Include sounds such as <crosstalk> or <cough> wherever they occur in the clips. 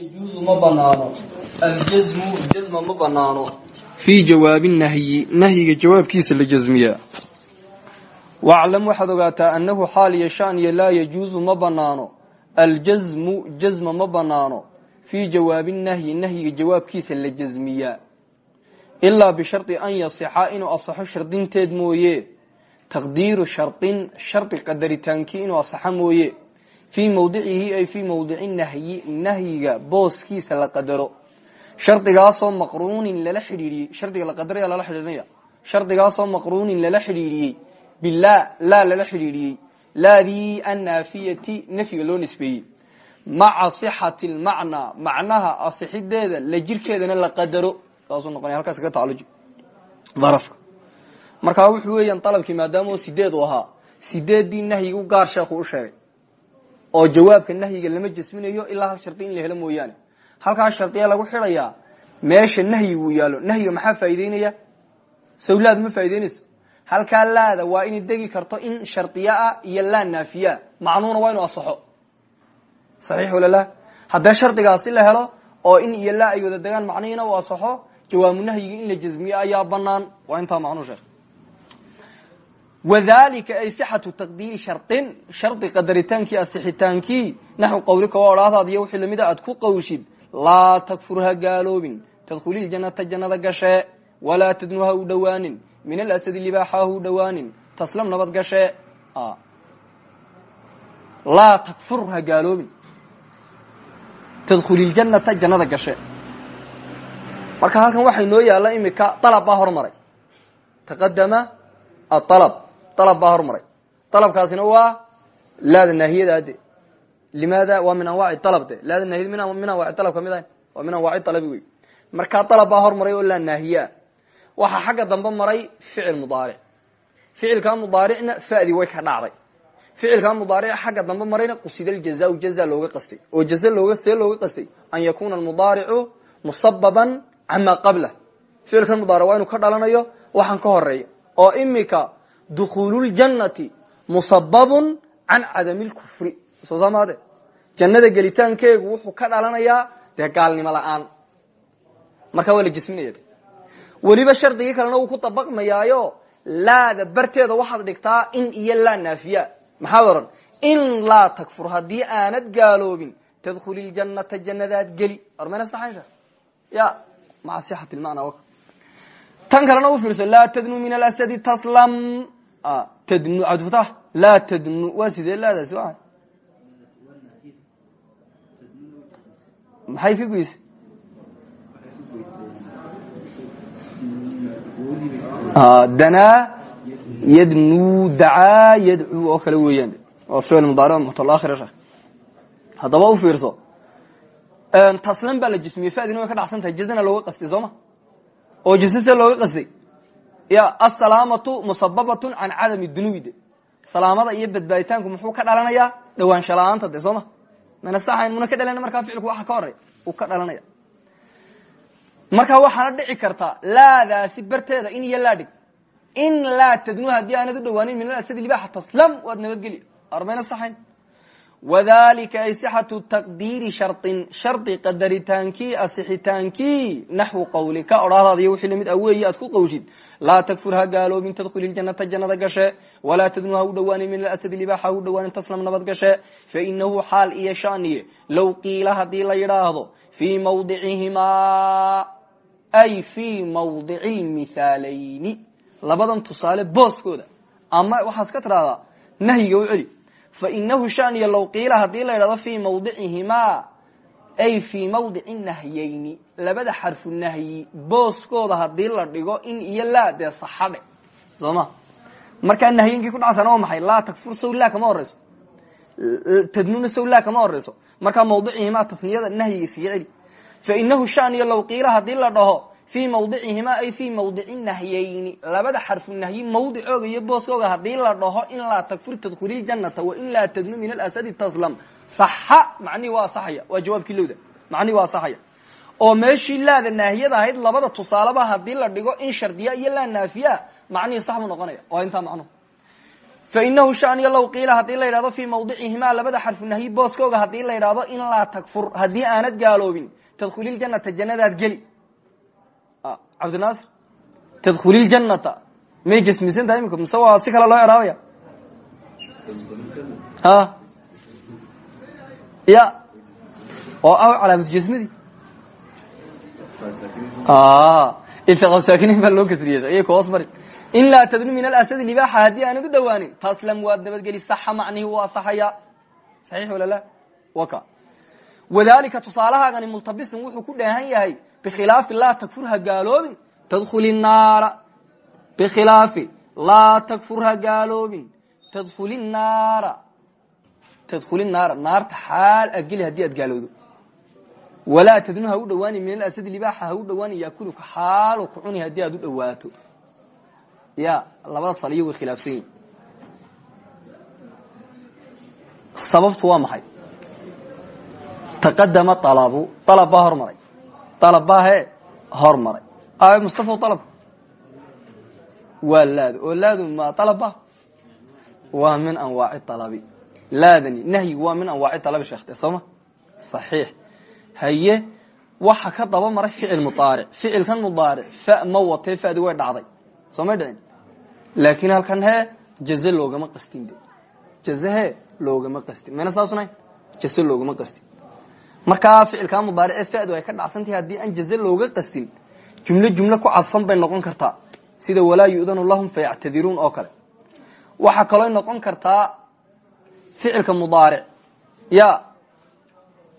yajuusu ma banaano. Aljasmu jasma ma banaano. Fii jawaabi nahyi nahyiga jawaabkiisa la jasmiyaa waclam waxaad ogaataa annahu xaal iyo shaniya laa yajuusu ma banaano. Aljasmu jasma ma banaano. Fii jawaabi nahyi nahyiga jawaabkiisa la jasmiyaa ilaa bishardi an yasixa inuu asaxo shardinteed mooye. Taqdiiru shardin shardi qadaritaankii inuu asaxo mooye fii mawdicihi ay fii mawdici nahyi nahyiga booskiisa la qadaro. Shardigaasoo maqruunin lala xidhiidhiyey. Shardiga la qadaraya lala xidhiidhinaya shardigaasoo maqruunin lala xidhiidhiyey. Bilaa laa lala xidhiidhiyey. Laadii annaafiyati nafyiga loo nisbeeyey. Maca sixati lmacnaa macnaha asixideeda la jirkeedana la qadaro. Saasuu noqonaya halkaas kaga tacalluji darafka. Markaa wuxuu weeyaan dalabkii maadaama sideed u ahaa. Sideeddii nahyiga u gaar sheekhu u sheegay oo jawaabka nahyiga lama jasminayo ilaa hal shardi in la helo mooyaane. Halkaa shardiya lagu xidhayaa meesha nahyigu yaalo nahyiga maxaa faa'ideynaya sawlaad ma faa'ideynayso halkaa laada waa inay degi karto in shardiya ah iyo laa naafiyaa macnuuna waa inu asaxo saxiix walala haddee shardigaasi la helo oo in iyo laa ay wada degaan macnihiina u asaxo jawaabu nahyiga in la jasmiyo ayaa banaan waa intaa macnuu sheekh wadalika ay sixatu taqdiiri shardin shardi qadaritaankii asixitaankii naxwi qawlika waa odhaahdaad iyo wixii la mid a aad ku qawshid laa takfur ha gaaloobin tadkhuliljanata jannada gashee walaa tadnu ha u dhowaanin min alasadi libaaxa ha u dhowaanin taslam nabad gashee laa takfur ha gaaloobin tadkhuliljanata jannada gashee marka halkan waxay noo yaalla dalab baa hormaray dalabkaasina waa laada naahiyada ade limaada waa min anwaaci dalab de laada naahiyad min anwaci dalab ka mid ahayn waa min anwaaci dalabi wey markaa dalab baa hormaray oo laa naahiye ah waxaa xagga dambe maray ficil mudaaric ficilkaa mudaaricna fadi way ka dhacday ficilkaa mudaaric xagga dambe marayna qusida ljazau jaza looga qastay oo jaza looga see looga qastay an yakuna almudaaricu musababan cama qablah ficilkan mudaaric waa inuu ka dhalanayo waxaan ka horreeya oo imika dukhululjannati musababun can cadami lkufri soo saamaade jannada gelitaankeegu wuxuu ka dhalanayaa dee gaalnimo la'aan markaa waa la jisminaya weliba wuu ku dabaqmayaayo laada barteeda waxaad dhigtaa in iyo laa naafiya maxaad in laa takfur haddii aanad gaaloobin tadkhuli ljannata jannadaad geli ormayna saxaysha ya maca sixat lmacnaa tan kalena u fiirso laa tadnu min alasadi taslam tadnu cabdifatax laa tadnu waa sidee laadaasi waa maxay ka goysay danaa yadnu dacaa yadcuu oo kale weeyaan waa ficil mudaaric mutalaakhir sheekh haddaba u fiirso taslam baa la jismiyey fadina way ka dhacsan tahay jazana looga qastay soo ma oo jase see looga qastay ya asalaamatu musababatun can cadami dunubi. De salaamada iyo badbaaditaanku muxuu ka dhalanayaa dhawaansha la'aanta de soo ma? Mana saxayn muna ka dhalana markaa ficilku waxa ka horey uu ka dhalanaya. Markaa waxaana dhici karta laadaasi barteeda in iyo laa in laa tadnu haddii aanad dhawaanin min alasadi libaaxa taslam waad nabadgeli armayna saxayn. Wadalika ay sixatu taqdiiri shardin shardi qadaritaankii asixitaankii naxwu qawlika. Odhaahdaad iyo wixii la mid ah weeyi aad ku qawshid laa takfur ha gaaloobin tadkhuli ljanata jannada gashe walaa tadnu ha u dhawaanin min alasadi libaaxa ha u dhawaanin taslam nabad gashe fainahu xaal iyo shaniye low qiila haddii la yidhaahdo fii mawdicihimaa ay fii mawdici lmithaalayni labadan tusaale booskooda ama waxaad ka tidhahdaa nahyiga u celi fainahu shaniya low qiila haddii la yidhahdo fii mawdicihimaa ay fii mawdici nahyayni labada xarfu nahyi booskooda haddii la dhigo in iyo laa dee saxadhe soo ma? Markaa nahyinkii ku dhacsana waa maxay? Laa takfur saw laa kama horeyso. Tadnuna saw laa kama horeyso. Markaa mawdicihimaa tafniyada nahyiga iskaga celi. Fainahu shaniya low qiila haddii la dhaho fii mawdicihimaa ay fii mawdici nahyayni. Labada xarfu nahyi mawdicooga iyo booskooga haddii la dhaho in laa takfur tadkhuli ljanata wa in laa tadnu min alasadi taslam. Saxa macnihi waa asaxaya waa jawaabkii lowda. Macnihi waa asaxaya oo meeshii laada naahiyada ahayd labada tusaaleba haddii la dhigo in shardiya iyo laa naafiya macnihii sax buu noqonaya. Waa intaa macnuhu fainahu shaniyo low qiila haddii la yidhahdo fii mawdicihimaa labada xarfu nahyi booskooga haddii la yidhahdo in laa takfur haddii aanad gaaloobin tadkhuliljanata jannadaad geli cabdinaasir tadkhuliljanata may jasmisan tahay imika mise waa si kale loo eraabaya a ya oo ah calaamatu jasmadi iltiqaa saakiniin baa loo kasriyey ayay kuhoos marin in laa tadnu min alasadi libaaxa haddii aanad u dhawaanin taslam waad nabadgeli saxa macnihi wuu asaxaya saxiix wala la waka wadalika tusaalahaagani multabisin wuxuu ku dheehan yahay bikhilaafi laa takfur ha gaaloobin tadkhuli naara bikhilaafi laa takfur ha gaaloobin tadkhuli naara tadkhuli naara naarta xaal aad geli haddii aad gaalowdo walaa tadnu ha u dhawaani min alasadi libaaxa ha u dhawaani yaakuluka xaalu ku cuni haddii aad u dhawaato ya labada tusaale iyo way khilaafsan yihiin sababtu waa alab baa he hormaray a mustafa alab waa laado oo laadu ma alabba waa min anwaaci alabi laadani nahyigu waa min anwaaci alabi sheekte sooma saxiix. Haye waxa ka daba maray ficil mudaaric. Ficilkan mudaaric fa ma watee fadi way dhacday. Soo may dhicin? Laakiin halkan hee jaze loogama qastin de. Jaze he loogama markaa ficilkaa mudaarice fadu ay ka dhacsantahay haddii aan jaze looga qastin jumlo jumlo ku cadfan bay noqon kartaa. Sida walaa yu'danu lahum fayactadiruun oo kale. Waxaa kaloo noqon kartaa ficilka mudaaric ya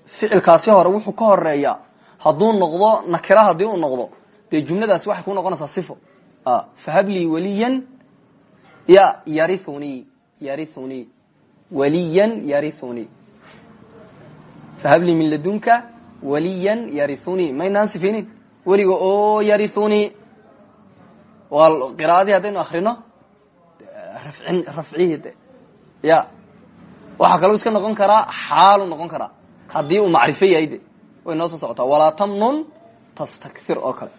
ficilkaasi hore wuxuu ka horeeyaa hadduu noqdo nakira haddii uu noqdo dee jumladaasi waxay ku noqonaysaa sifo. Fahablii waliyan ya yarithunii yarithunii waliyan yarithunii fahablii min ladunka waliyan yarithunii maynaan sifinin weliga oo yarithunii waa qiraadii haddaynu akrino rafcin rafcihi de ya waxaa kaloo iska noqon karaa xaalu noqon karaa haddii uu macrifo yahay de way soo socotaa walaa tamnun tastakir oo kale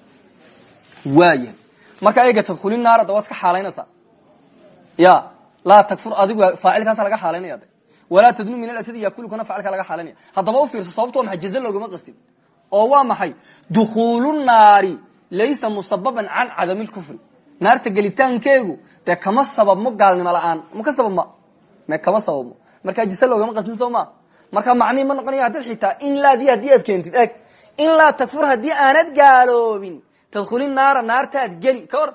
waayahay markaa eega tadkhuli naar da waad ya laa takfur adigu faacilkaasa laga xaalaynaya walaa tadnu min alasadi yakulukana faacilka laga xaalanaya haddaba ufiirso sababto waa maxay? Jaze loogama qastin oo waa maxay? Dukuulu naari laysa musababan can cadami lkufri naarta gelitaankeegu dee kama sababmo gaalnimo la'aan. Ma ka sababma me kama sababmo markaa jaze loogama qastin soo ma? Marka macnihi ma noqonaya haddad xitaa in laadii haddii aad keentid eg in laa takfur haddii aanad gaaloobin. Tadkhuli naara naartaad geli. Ka war.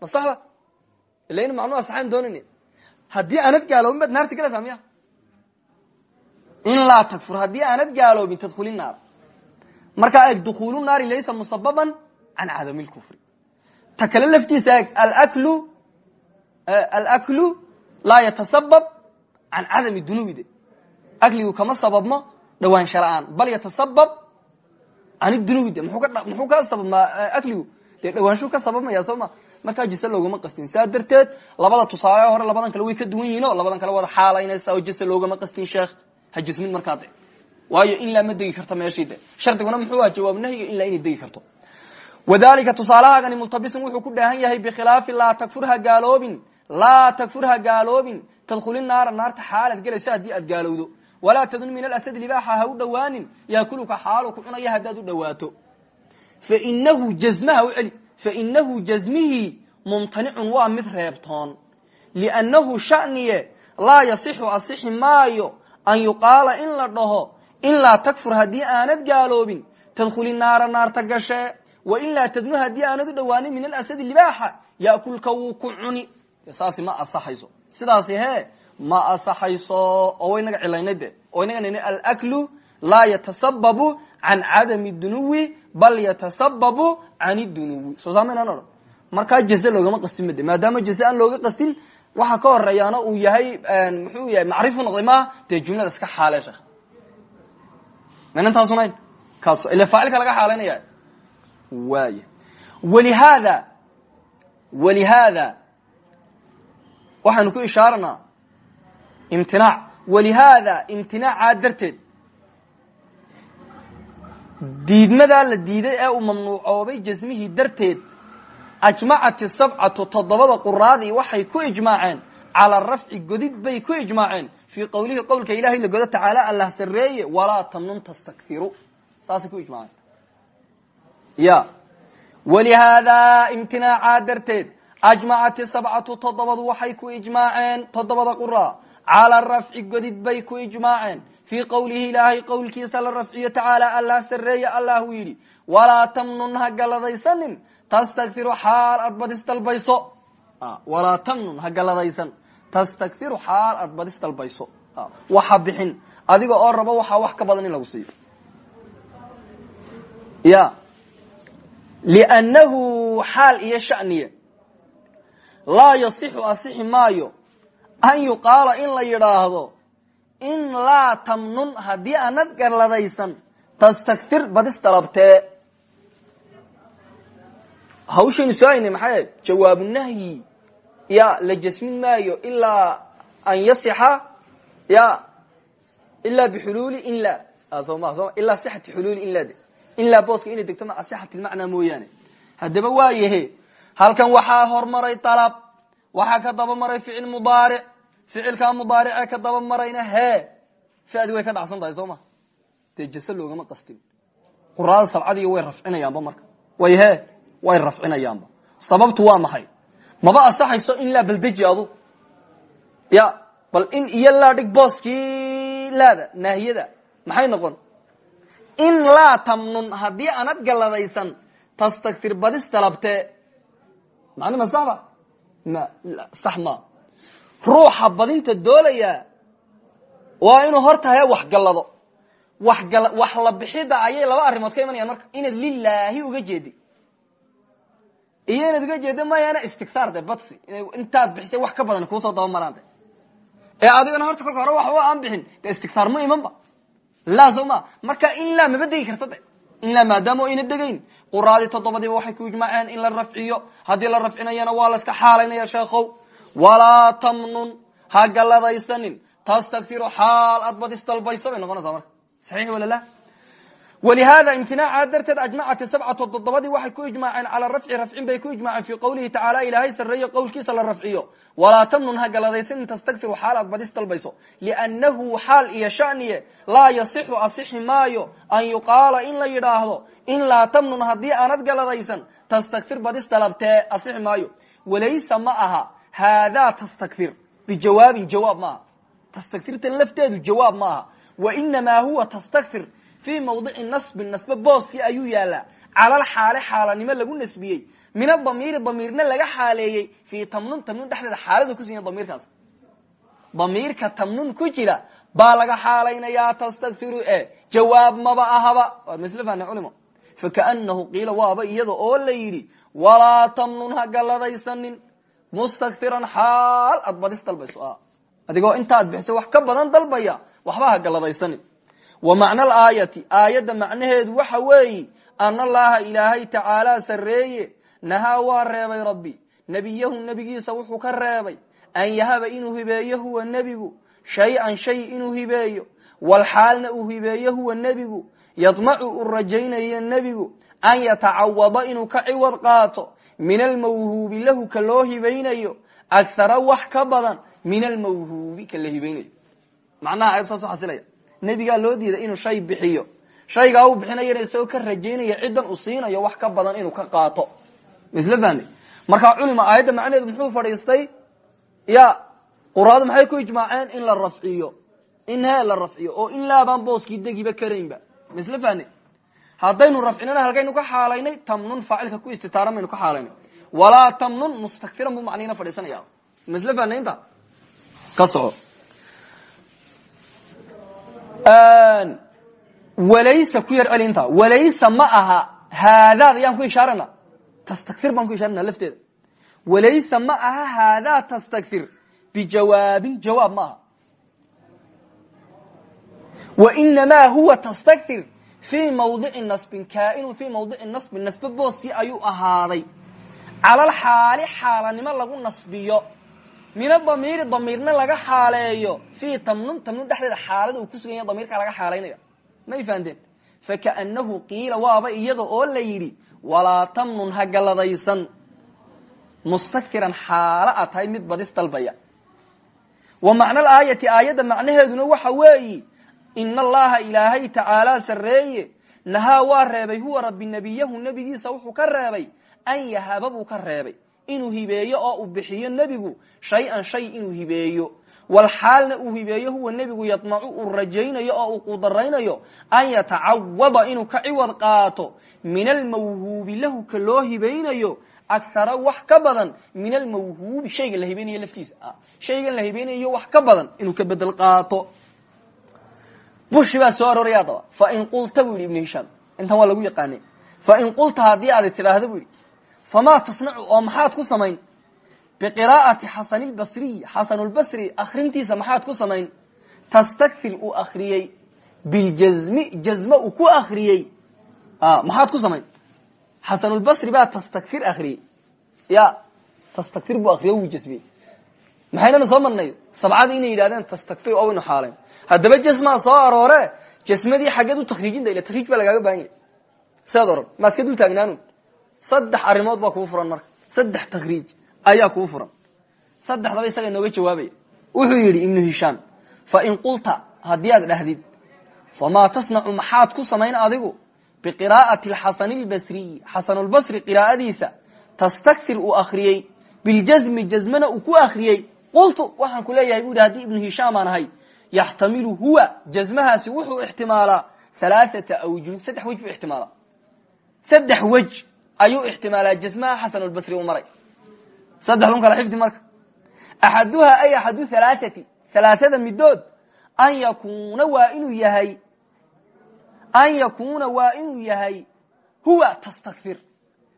Ma saxba? Ila in macnuu asaxaan doonayn haddii aanad gaaloobin baad naarta gelaysaa miya in laa takfur haddii aanad gaaloobin tadkhuli naar markaa eeg dukuulu naari laysa musababan can cadami lkufri ta kale laftiisa eeg alaklu alaklu laa yatasabab can cadami dunubi de akligu kama sababmo dhawaansha la'aan bal yatasabab can dunubi de muxuu ka sababmaa akligu dee dhawaanshuu ka sababmaya soo ma markaa jise loogama qastin saa darteed labada tusaale hore labadan kale way ka duwan yihiin labadan kale wada xaalaynaysa oo jise loogama qastin sheekh ha jismin markaa waayo in laa ma degi karto meeshii de muxuu aha jawaab nahyiga in laa inay degi karto. Wadalika tusaalahaagani multabisin wuxuu ku dheehan yahay bikhilaafi laa takfur ha gaaloobin laa takfur ha gaaloobin tadkhuli naara naarta xaalaad gelayso haddii aad gaalowdo. Walaa tadun min alasadi libaaxa ha u dhawaanin yaakuluka xaalu ku cunaya haddaad u dhawaato. Fainahu jazmaha u celi fainahu jazmihii mumtanicun waa mid reebtoon. Liannahu shaniye laa yasixu asixi maayo an yuqaala in la dhaho in laa takfur haddii aanad gaaloobin tadkhuli naara naarta gashee wa in laa tadnu haddii aanad u dhawaanin min alasadi libaaxa yaakulka wuu ku cuni saasi ma asaxayso sidaasi hee ma asaxayso oo waynaga cilaynay de oo inaga nini alaklu laa yatasababu can cadami dunuwi bal yatasababu can dunuwi soo saamaynaan odhan markaa jaze loogama qastin made maadaama jaze aan looga qastin waxa ka horeeyaana uu yahay muxuu yahay macrifu noqday maaha dee jumlada iska xaale sheekh. Maynantaasunhayn kaas ila faacilka laga xaalaynaya waaya walihaada walihaada waxaanu ku ishaaranaa imtinaac. Walihaada imtinaaca darteed. Diidmadaa la diiday ee uu mamnuucoobay jasmihii darteed ajmacat isabcatu toddobada quraadii waxay ku ijmaaceen cala rafci godid bay ku ijmaaceen. Fii qowlihi qowlka ilahay la godo tacaala allah sareeye walaa tamnun tastakhiru saasay ku ijmaaceen. Ya. Walihaada imtinaacaa darteed ajmacat sabcatu toddobadu waxay ku ijmaaceen toddobada qura cala rafci godid bay ku ijmaaceen fii qowlihi ilaahay qowlkiisa la rafciyo tacaala allah sareeye allah uu yidhi walaa tamnun ha galadaysanin tastakhiru xaal aad badis walaa tamnun ha galadaysan tastakhiru xaal aad badis dalbayso waxa bixin adiga oo rabo waxaa wax ka badan in lagu siiyo. Ya liannahu xaal iyo shaniye laa yasixu asixi maayo an yuqaala in la yidhaahdo in laa tamnun haddii aanad galadaysan tastakthir badis dalabtee hawshaynu soo haynay maxay? Ahayd jawaabu nahyi. Ya la jasmin maayo ilaa an yasixa. Ya ilaa bixuluuli inla soma soma ilaa sixati xuluuli inla de. Inlaa booska inay degto maca sixati lmacnaa mooyaane. Haddaba waa yahe halkan waxaa hormaray dalab waxaa ka daba maray ficil mudaaric ficilkaa mudaaricee ka daba marayna hee ficdi way ka dhacsan tahay soo ma? Dee jase loogama qastin quraada sabcadiiyo way rafcinayaanba marka. Way hee way rafcinayaanba. Sababtu waa maxay? Maba asaxayso in laa baldeji adu ya bal in iyo laa dhig booskii laada naahiyada maxay noqon? In laa tamnun haddii aanad galadaysan tastaktir badis dalabtee macni ma saxba ma sax ruuxa badinta doolayaa waa inuu hortahay wax gallado. Wax la bixida ayay laba arrimood ka imanayaan marka inaad lilaahi uga jeedi. Iyo inaad uga jeedo mayaana istikhaar de badsi. Intaad bixisay wax ka badan kuusoo daba maraante ee adigana horta kolka hore waxba aan bixin de istikhaar ma imanba. Laa marka in laa maba degi karta de in laa maadaama ayna degayn quraadii toddobadiiba waxay ku ijmaaceen in la rafciyo. Haddii la rafcinayana waa la iska xaalaynaya sheekhow walaa tamnun ha galadaysanin tastakhiru xaal aad badis dalbayso bay noqonaysaa marka. Saxiix wala la walihaada imtinaaca darteed ajmacat sabcatu toddobadii waxay ku ijmaaceen calaa rafci rafcin bay ku ijmaaceen fii qowlihi tacaala ilaahay sarreeyo qowlkiisa la rafciyo. Walaa tamnun ha galadaysanin tastakhiru xaal aad badis dalbayso liannahu xaal iyo shaniye laa yasixu asixi maayo an yuqaala in la yidhaahdo in laa tamnun haddii aanad galadaysan tastakfir badis ma aha haadaa tastakfir bijawaabin jawaab maaha tastakfirtan lafteedu jawaab maaha wainamaa huwa tastakfir fii mawdici nasbin nasbe booskii ayuu yaalaa calal xaale xaalanimo lagu nasbiyey min adamiiri damiirna laga xaaleeyey fii tamnun tamnun dhexdeeda xaaladu kusiiya damiirkaas damiirka tamnun ku jira baa laga xaalaynayaa tastakfiru e jawaab maba ahaba waa masle fahna culimo fakaanahu qiila waaba iyada oo la yidhi walaa tamnun ha mustakfiran xaal aad badis dalbayso adigoo intaad bixiso wax ka badan dalbaya waxba ha wa macna alaayati aayadda macnaheedu waxa weeyi ana allaha ilaahay tacaalaa sarreeye nahaa waa reebay rabbi nebiyahu nebigiisa wuxuu ka reebay an yahaba inuu hibeeyo huwa nebigu shay-an shay inuu hibeeyo walxaalna uu hibeeyo huwa nebigu yadmacu uu rajaynayo nebigu an yatacawada inuu ka ciwad qaato min almawhuubi lahu ka loo hibaynayo akhara wax ka badan min almawhuubi ka la hibaynayo macnaha ayad saas u xasilaya. Nebigaa loo diiday inuu shay bixiyo. Shaygaa uu bixinayana isagoo ka rajaynaya ciddan uu siinayo wax ka badan inuu ka qaato. Misla fahne markaa culima aayadda macnaheedu muxuu fadhiistay? Ya quraadu maxay ku ijmaaceen? In la rafciyo. In hee la rafciyo oo in laabaan booskii degiba karaynba. Misla haddaynu rafcinana halkaynu ka xaalaynay tamnun faacilka ku istitaaran baynu ka xaalaynay. Walaa tamnun mustakfiran buu macniina fadhiisanaya misla fahne inta ka soco. Walaysa ku yar celi walaysa ma aha haadaad ayaan ku ishaarana tastakfir baan ku ishaarana lafteeda. Walaysa ma aha haadaa tastakfir. Bijawaabin jawaab ma aha. Wainamaa huwa tastakfir fii mawdici nasbin kaainun fii mawdici nasbin nasbe booskii ayuu ahaaday. Calal xaali xaalanimo lagu nasbiyo. Min adamiiri damiirna laga xaaleeyo. Fii tamnun tamnun dhexdeeda xaalada uu ku sugan yahay damiirka laga xaalaynaya. May fahanteen? Fakaanahu qiila waaba iyada oo la yidhi walaa tamnun ha galadaysan mustakfiran xaalo a tahay mid badis dalbaya. Wa macna alaayati aayadda macnaheeduna waxa weeyi ina allaha ilaahay tacaalaa sarreeye. Nahaa waa reebay huwa rabbi nebiyahu nebigiisa wuxuu ka reebay. An yahaba buu ka reebay. Inuu hibeeyo oo uu bixiyo nebigu. Shay-an shay inuu hibeeyo. Wal xaalna uu hibeeyo huwa nebigu yadmacu uu rajaynayo oo uu qudaraynayo an yatacawada inuu ka ciwad qaato. Min almawhuubi lahu ka loo hibaynayo akhara wax ka badan. Min almawhuubi shaygan la hibaynayo laftiisa. Shaygan la hibaynayo wax ka badan. Inuu ka bedel qaato bushi baa soo arooraya adaba fain qulta bu yidhi ibnu hishaam. Intan waa lagu yaqaanay. Fain qulta haddii aad tidhaahda bu yidhi. Famaa tasnacu oo maxaad ku samayn? Biqiraa'ati xasan lbasriy xasanulbasri akrintiisa maxaad ku samayn? Tastakir uu akriyey biljazmi jazme uu ku akriyey maxaad ku samayn? Xasanulbasri baa tastakir akriyey ya tastakir buu akriyo wuu jasmiyey maxaynanu soo marnay? Sabcadii inay yidhahdeen tastakir oo waynu xaalayn haddaba jasmaa soo aroore jasmadii xaggeed u takriijinta ila takriij baa lagaaga baahan yahy sidaad oran maa saddex arrimood baa kuu furan marka. Saddex takriij ayaa kuu furan. Saddexdaba isaga inooga jawaabaya. Wuxuu yidhi ibnu hishaam fain qulta haddii aad dhahdid famaa tasnacu maxaad ku samayn adigu? Biqiraa'ati xasan lbasriyi xasanulbasri qiraa'adiisa tastakir uu akriyey biljazmi jazmana uu ku akriyey qultu waxaan ku leeyahay bu yidhi haddii ibnu hishaam aan ahay yaxtamilu huwa jazmahaasi wuxuu ixtimaalaa halaaata awjuhin saddex wej buu ixtimaalaa. Saddex wej ayuu ixtimaalaa jazmaha xasanulbasri u maray. Saddexdun kala xifdi marka. Axaduhaa ay axadu halaaati halaatada midood an yakuuna waa inuu yahay an yakuuna waa inuu yahay huwa tastakfir.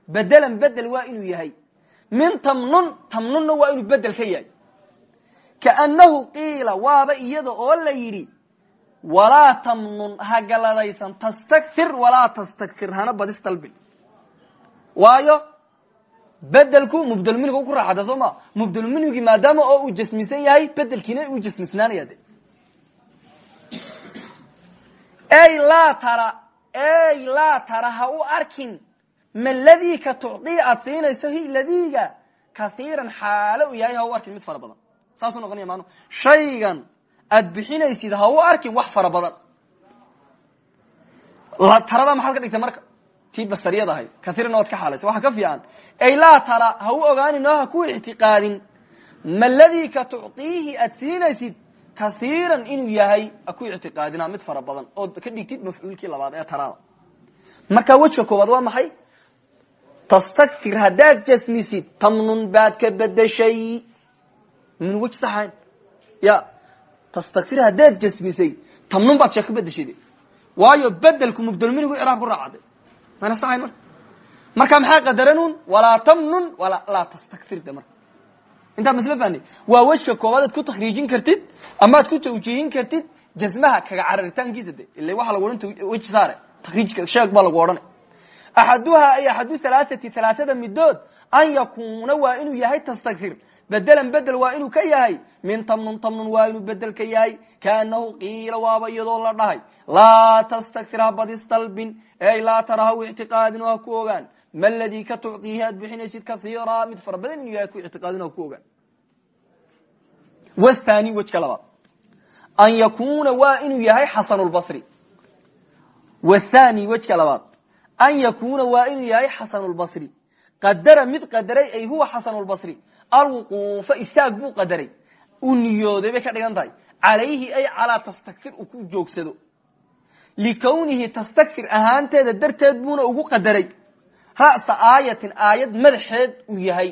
Bedelan bedel waa inuu yahay. Min tamnun tamnunna waa inuu bedel ka yahay kaannahu qiila waaba iyada oo la yidhi walaa tamnun ha galadaysan tastakfir walaa hana badis dalbin waayo bedelku mubdelminiga ku raaxata soo ma mubdelminigi maadaama oo uu jasmisan yahay bedelkiina uu jasmisnaanaya de ey laa tara ey laa tara ha u arkin ma ladii ka tucdii aad siinayso hi ladiiga kaiiran xaalo yahay ha u arkin mid fara badan saasuu noqonaya maanu shaygan aad bixinaysid ha u arkin wax fara badan. Tarada maxaad ka dhigtay marka? Tii basariyad ahayd kaiiran oad ka xaalaysa. Waxa ka fiican. Ey laa tara ha u ogaanin oo ha ku ictiqaadin. Ma ladii ka tucdiihi aad siinaysid? Kaiiran inuu yahay ha ku ictiqaadina mid fara badan. Ood ka dhigtid mafcuulkii labaad ee tarada. Marka wejka koowaad waa maxay? Tastakfir haddaad jasmisid tamnun baad ka bedeshay min wej saxayn ya tastakfir haddaad jasmisay tamnun baad shee ka bedeshay waayo bedelku mubdelminigu iraab ku raacade mana saxayn marka marka maxaa qadaranun? Walaa tamnun laa tastakfir de marka intaa masla fahnay waa wejka koowaad aad ku takriijin kartid ama ad ku tawjiihin kartid jasmaha kaga cararitaankiisa de. Ila waxaa lagu odhan weji saare. Takriijka sheeg baa lagu odhanay. Axaduhaa ay axadu halaaati halaatada midood an yakuuna waa inuu yahay tastakfir bedelan bedel waa inuu ka yahay. Min tamnun tamnun waa inuu bedel ka yahay. Kaanahu qiila waaba iyadoo la dhahay. Laa tastakfir ha badis dalbin. Ey laa tara ictiqaadin ha ku ogaan. Ma ladii ka tucdiihi aad bixinaysid kaiira mid fara badan inuu yahay ku ictiqaadin ha ku ogaan. Wthani wejka labaad an yakuna waa inuu yahay xasanulbasri wathani wejka labaad. An yakuna waa inuu yahay xasanulbasri qadara mid qadaray ay huwa xasanulbasri alwuquufa istaag buu qadaray. Uu niyooday bay ka dhigan tahay. Calayhi ay calaa tastakfir uu ku joogsado. Likownihi tastakfir ahaanteeda darteed buuna ugu qadaray. Ra'sa aayatin aayad madaxeed uu yahay.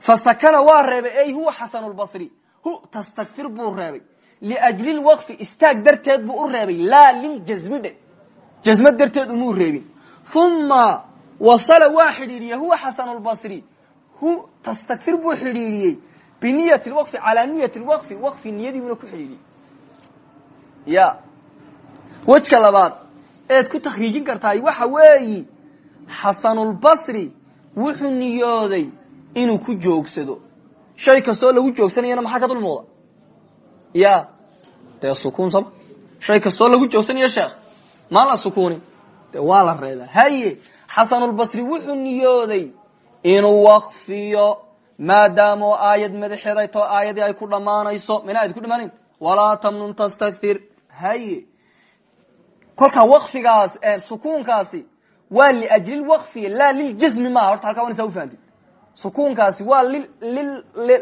Fasakana waa reebay ay huwa xasanulbasri hu tastakfir buu reebay. Liajli lwaqfi istaag darteed buu u reebay. Laa liljasmi dhe darteed umuu reebin. Uma wasala waa xidhiidhiyey huwa xasanulbasri hu tastakfir buu xidhiidhiyey. Biniyati lwaqfi calaa niyati lwaqfi waqfi niyadiibuna ku xidhiidhiyey. Ya. Wejka labaad eed ku takhriijin kartaay waxa weeyi xasanulbasri wuxuu niyooday inuu ku joogsado. Shay kastoo lagu joogsanayana maxaa ka dul muuqda? Ya. Dee sukuun sama shay kastoo lagu joogsanayo sheekh maan la sukuunin? Waa la reebaa. Haye xasanulbasri wuxuu niyooday inuu waqfiyo maadaamoo aayad madaxeed ay aayadii ay ku dhammaanayso. Mina ayd ku dhamaanayn walaa tamnun tastakthir. Haye kolkaa waqfigaas sukuunkaasi waa liajli waqfi laa liljasmi maaha. Horta halkaa wan saa ufahanti sukuunkaasi waa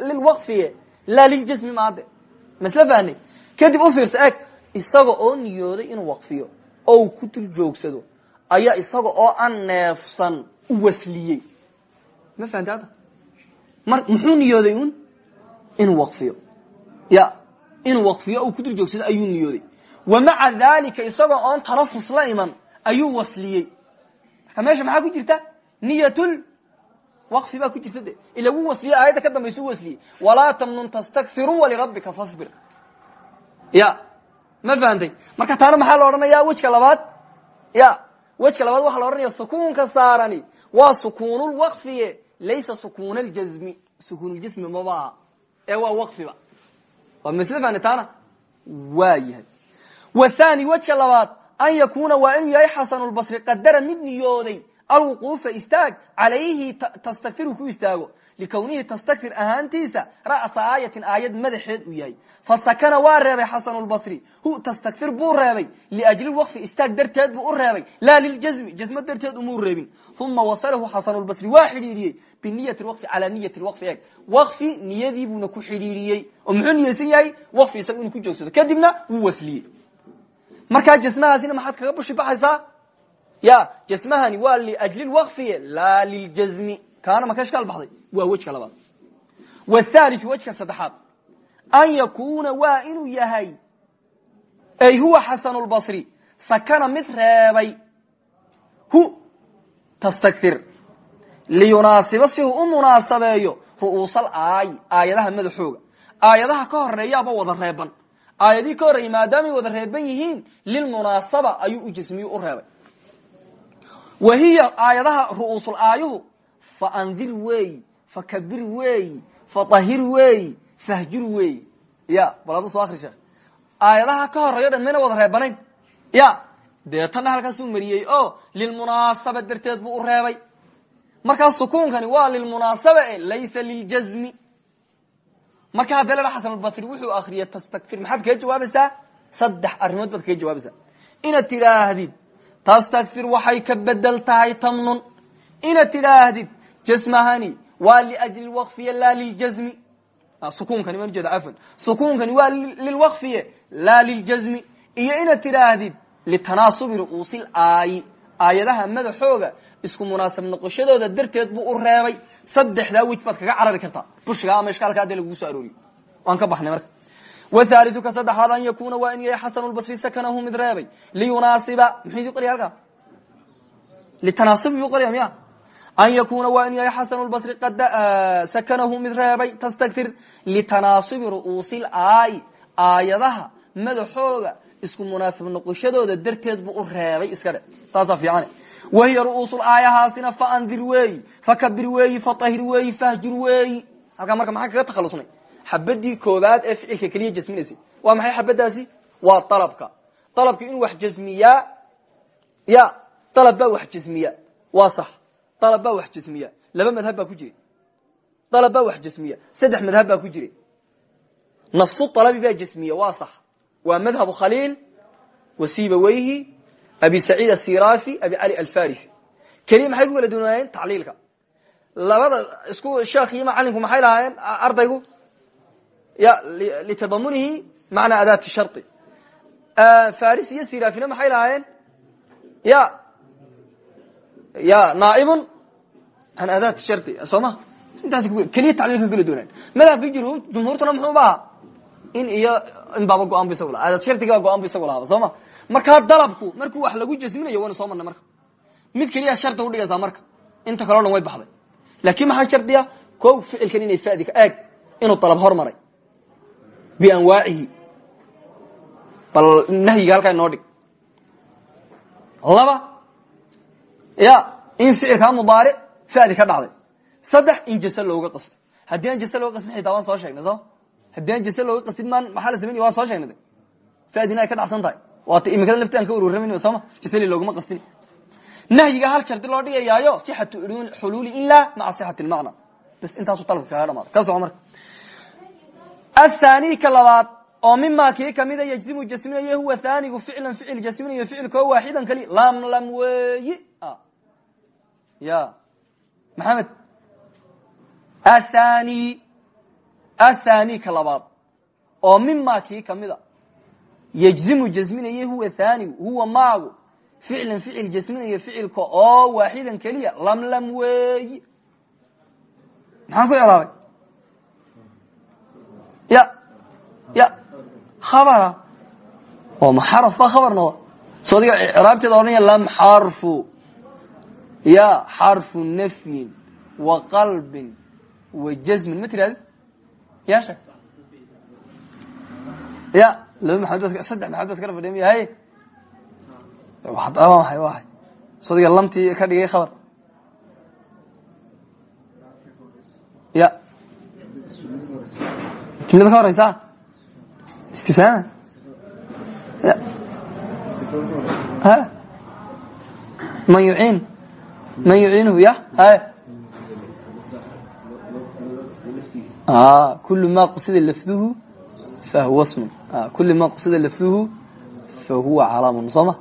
lilwaqfiye laa liljasmi maade masla fahnay kadib u fiirsa eeg isaga oo niyooday inuu waqfiyo oo uu ku dul joogsado ayaa isaga oo an neefsan u wasliyey ma fahanti hadda mar muxuu niyooday un inuu waqfiyo ya inuu waqfiyo uu ku dul joogsado ayuu niyooday wa maca dalika isagoo oon tanafus la iman ayuu wasliyey marka meesha maxaa ku jirta niyatul waqfi baa ku jirta de ila wuu wasliyey aayadda ka dambaysa u wasliyey walaa tamnun tastakfiru walirabbika fasbir ya ma fahantay marka taana maxaa la odhanaya wejka labaad ya wejka labaad waxaa la odhanaya sukuunka saarani waa sukuunulwaqfiye laysa sukuun ljasmi sukuunuljasmi mabaaha ee waa waqfiba waa masle fahni taana waa yahay wathani wejka labaad an yakuna waa inuu yahay xasanulbasri qadara mid niyooday alwuquufa istaag calayhi tastaktiru ku istaago. Likownihi tastaktir ahaantiisa ra'sa aayatin aayad madaxeed uu yahay. Fasakana waa reebay xasanulbasri hu tastaktir buu reebay. Liajli waqfi istaag darteed buu u reebay. Laa liljasmi jasmo darteed umuu reebin. Uma wasalahu xasanulbasri waa xidhiidhiyey. Biniyati waqfi calaa niyati waqfi eeg. Waqfi niyadii buuna ku xidhiidhiyey. Oo muxuu niyeysan yahay? Waqfi isaga inuu ku joogsado. Kadibna wuu wasliyey. Markaa jasmahaasina maxaad ya jasmahani waa liajli waqfiye laa liljasmi kaana maka ishkaal baxday waa wejka labaad. Wthaliu wejka saddexaad. An yakuna waa inuu yahay. Ay huwa xasanulbasri sakana mid reebay. Hu tastakir liyunaasiba si uu u munaasabeeyo ru'uusal aayi aayadaha madaxooga aayadaha ka horeeyaaba wada reeban. Aayadihii ka horreeyay maadaamay wada reeban yihiin lilmunaasaba ayuu u jasmiyu reebay wa hiya aayadaha ru'uusul aayuhu fa andir weeyi fakabir weeyi faahir weeyi fahjur weeyi ya bal soo akri sheekh. Aayadaha ka horeeyo dhan mayna wada reebanayn. Ya deetanna halkaasuu mariyey oo lilmunaasaba darteed buu u reebay. Markaa sukuunkani waa lilmunaasaba e laysa liljasmi marka hadda la xasanulbasri wuxuu akriyay tastakfir. Maxaad kaga jawaabaysaa saddex arrimood baad kaga jawaabaysaa inaad tidhaahdid tastakfir waxay ka bedel tahay tamnun inaad tidhaahdid jasmahani waa liajli waqfiye laa liljasmi sukuunkani maan ujeeda afan sukuunkani waa lilwaqfiye laa liljasmi iyo inaad tidhaahdid litanaasubi ru'uusil aayi. Aayadaha madaxooga isku munaasab noqoshadooda darteed buu u reebay. Saddexdaa wej baad kaga carari kartaa. Bushiga ama ishkaalka hadda lagugu so arooriyo. Waan ka baxnay marka wthaliu ka saddexaad an yakuna waa in yahay xasanulbasri sakanahu mid reebay liyunaasiba muxuu qorya halkaa litanaasubi buu qorya miya an yakuna waa in yahay xasanulbasri sakanahu mid reebay tastaktir madaxooga isku munaasab noqoshadooda darteed buu u reebay iska dhe saasaa fiican wahiya ru'uusul aayahaasina faandir weeyi fakabir weeyi faahir weeyi fahjur weeyi halkaa marka maxaa kaga takhalusnay xabadii koobaad ee ficilka keliya jasminaysay waa maxay xabadaasi waa dalabka dalabka inuu wax jasmiyaa ya dalab baa wax jasmiya waa sax. Dalab baa wax jasmiya laba madhab baa ku jira dalab baa wax jasmiya saddex madhab baa ku jira nafsu dalabi baa jasmiya waa sax. Waa madhabu khaliil wasibaweyhi abi saciid asirafi abi cali alfarisi. Keliya maxay ku kala dunaayeen tacliilka. Labada isku sheekh iyo macalinku maxay lahaayeen? Ardaygu ya litadamunihi macna adaati shari faris iyo sirafina maxay lahaayeen ya ya naaibun an adaati shari soo ma intaas keliya tacliilka kala dunayen madhabkii jumhuurtuna muxuu ba ahaa in iyo in baaba go'aan bu isagu laha adaat shardigaa go'aan bu isagu lahaaba soo ma markaa dalabku markuu wax lagu jasminayo waynu soo marnay marka mid keliya shardi udhigaysaa marka inta kaleo dhan way baxday laakiin maxaa shardiya ko ficilkan inay fadi ka eeg inuu dalab hormaray bianwaacihi bal nahyiga halkaa inoo dhig. Laba ya in ficilkaa mudaaric fadi ka dhacday. Saddex in jase looga qasto haddii aan jase looga qastin xitaa waan soo sheegnay soo? Haddii aan jase looga qastin maan maxaa la samaynaya waan soo sheegnay. Fadina ay ka dhacsan tahay. Waata imikada lafti aan ka warwarramayna sooma jasali looguma qastin nahyiga hal shardi loo dhigayaayo sixatu xuluuli ilaa maca sixati lmacna bas intaasu dalabka kaga dhamaada ka soco marka athani ka labaad oo mima kii kamida yjzimu jasminaye huwa thanigu ficlan ficil jasminayo ficilkao waaxidan kali lam lam weyi ya maxamed athani athani ka labaad oo mima kii kamida yjzimu jasminaye huwa thanigu huwa maagu ficlan ficil jasminayo ficilka oo waaxidan keliya lam lam weyi maxaan ku celaabay ya ya khabara oo ma xaraf ba khabar noqda so adiga craabteeda odhanaya lam xarfu ya xarfu nafyin wa qalbin wa jazmin. Ma tirahdi ya sheeg ya laba maxamed ba saddex maxamed ba iskala fadhiya miya hay waa maay waay so adiga lamtii ka dhigay khabar. Ya jumlada ka horeysa istifhaama man yuciin man yuciinhu ya? Kul ma qusida lafduhu fahuwa smun kul ma qusida lafduhu fahuwa calaamun soo ma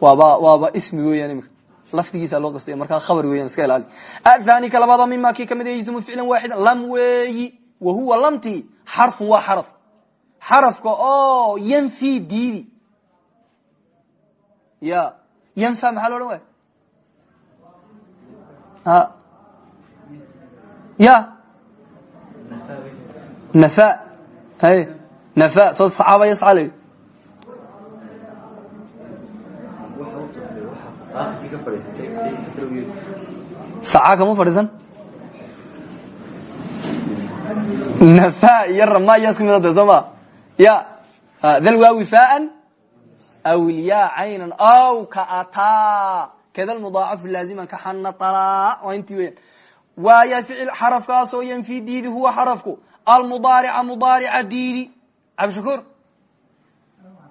waaba waaba ismi weeyaan imika lafdigiisa loo qastay markaa khabar weeyaan iska ilaali. Athani ka labaadoo mima kii ka mid yajzimu ficlan waaxidan lam weeyi wa huwa lamti xarfun waa xaraf. Xarafka oo yanfi diidi. Ya yanfa maxaa lo odhan waaya a ya. Nafa. Hay nafa. Soo sacaaba yasca la yidhi saca kama fadhiisan nafa iyo rama iya isku midade soo ma ya dal waawi faan aw ilya caynan aw ka ataa kada mudaacafu laaziman ka xanatalaa waa intii weyan waaya ficil xarafkaasoo yanfi diidi huwa xarafku almudaarica mudaarica diidi cabdishakuur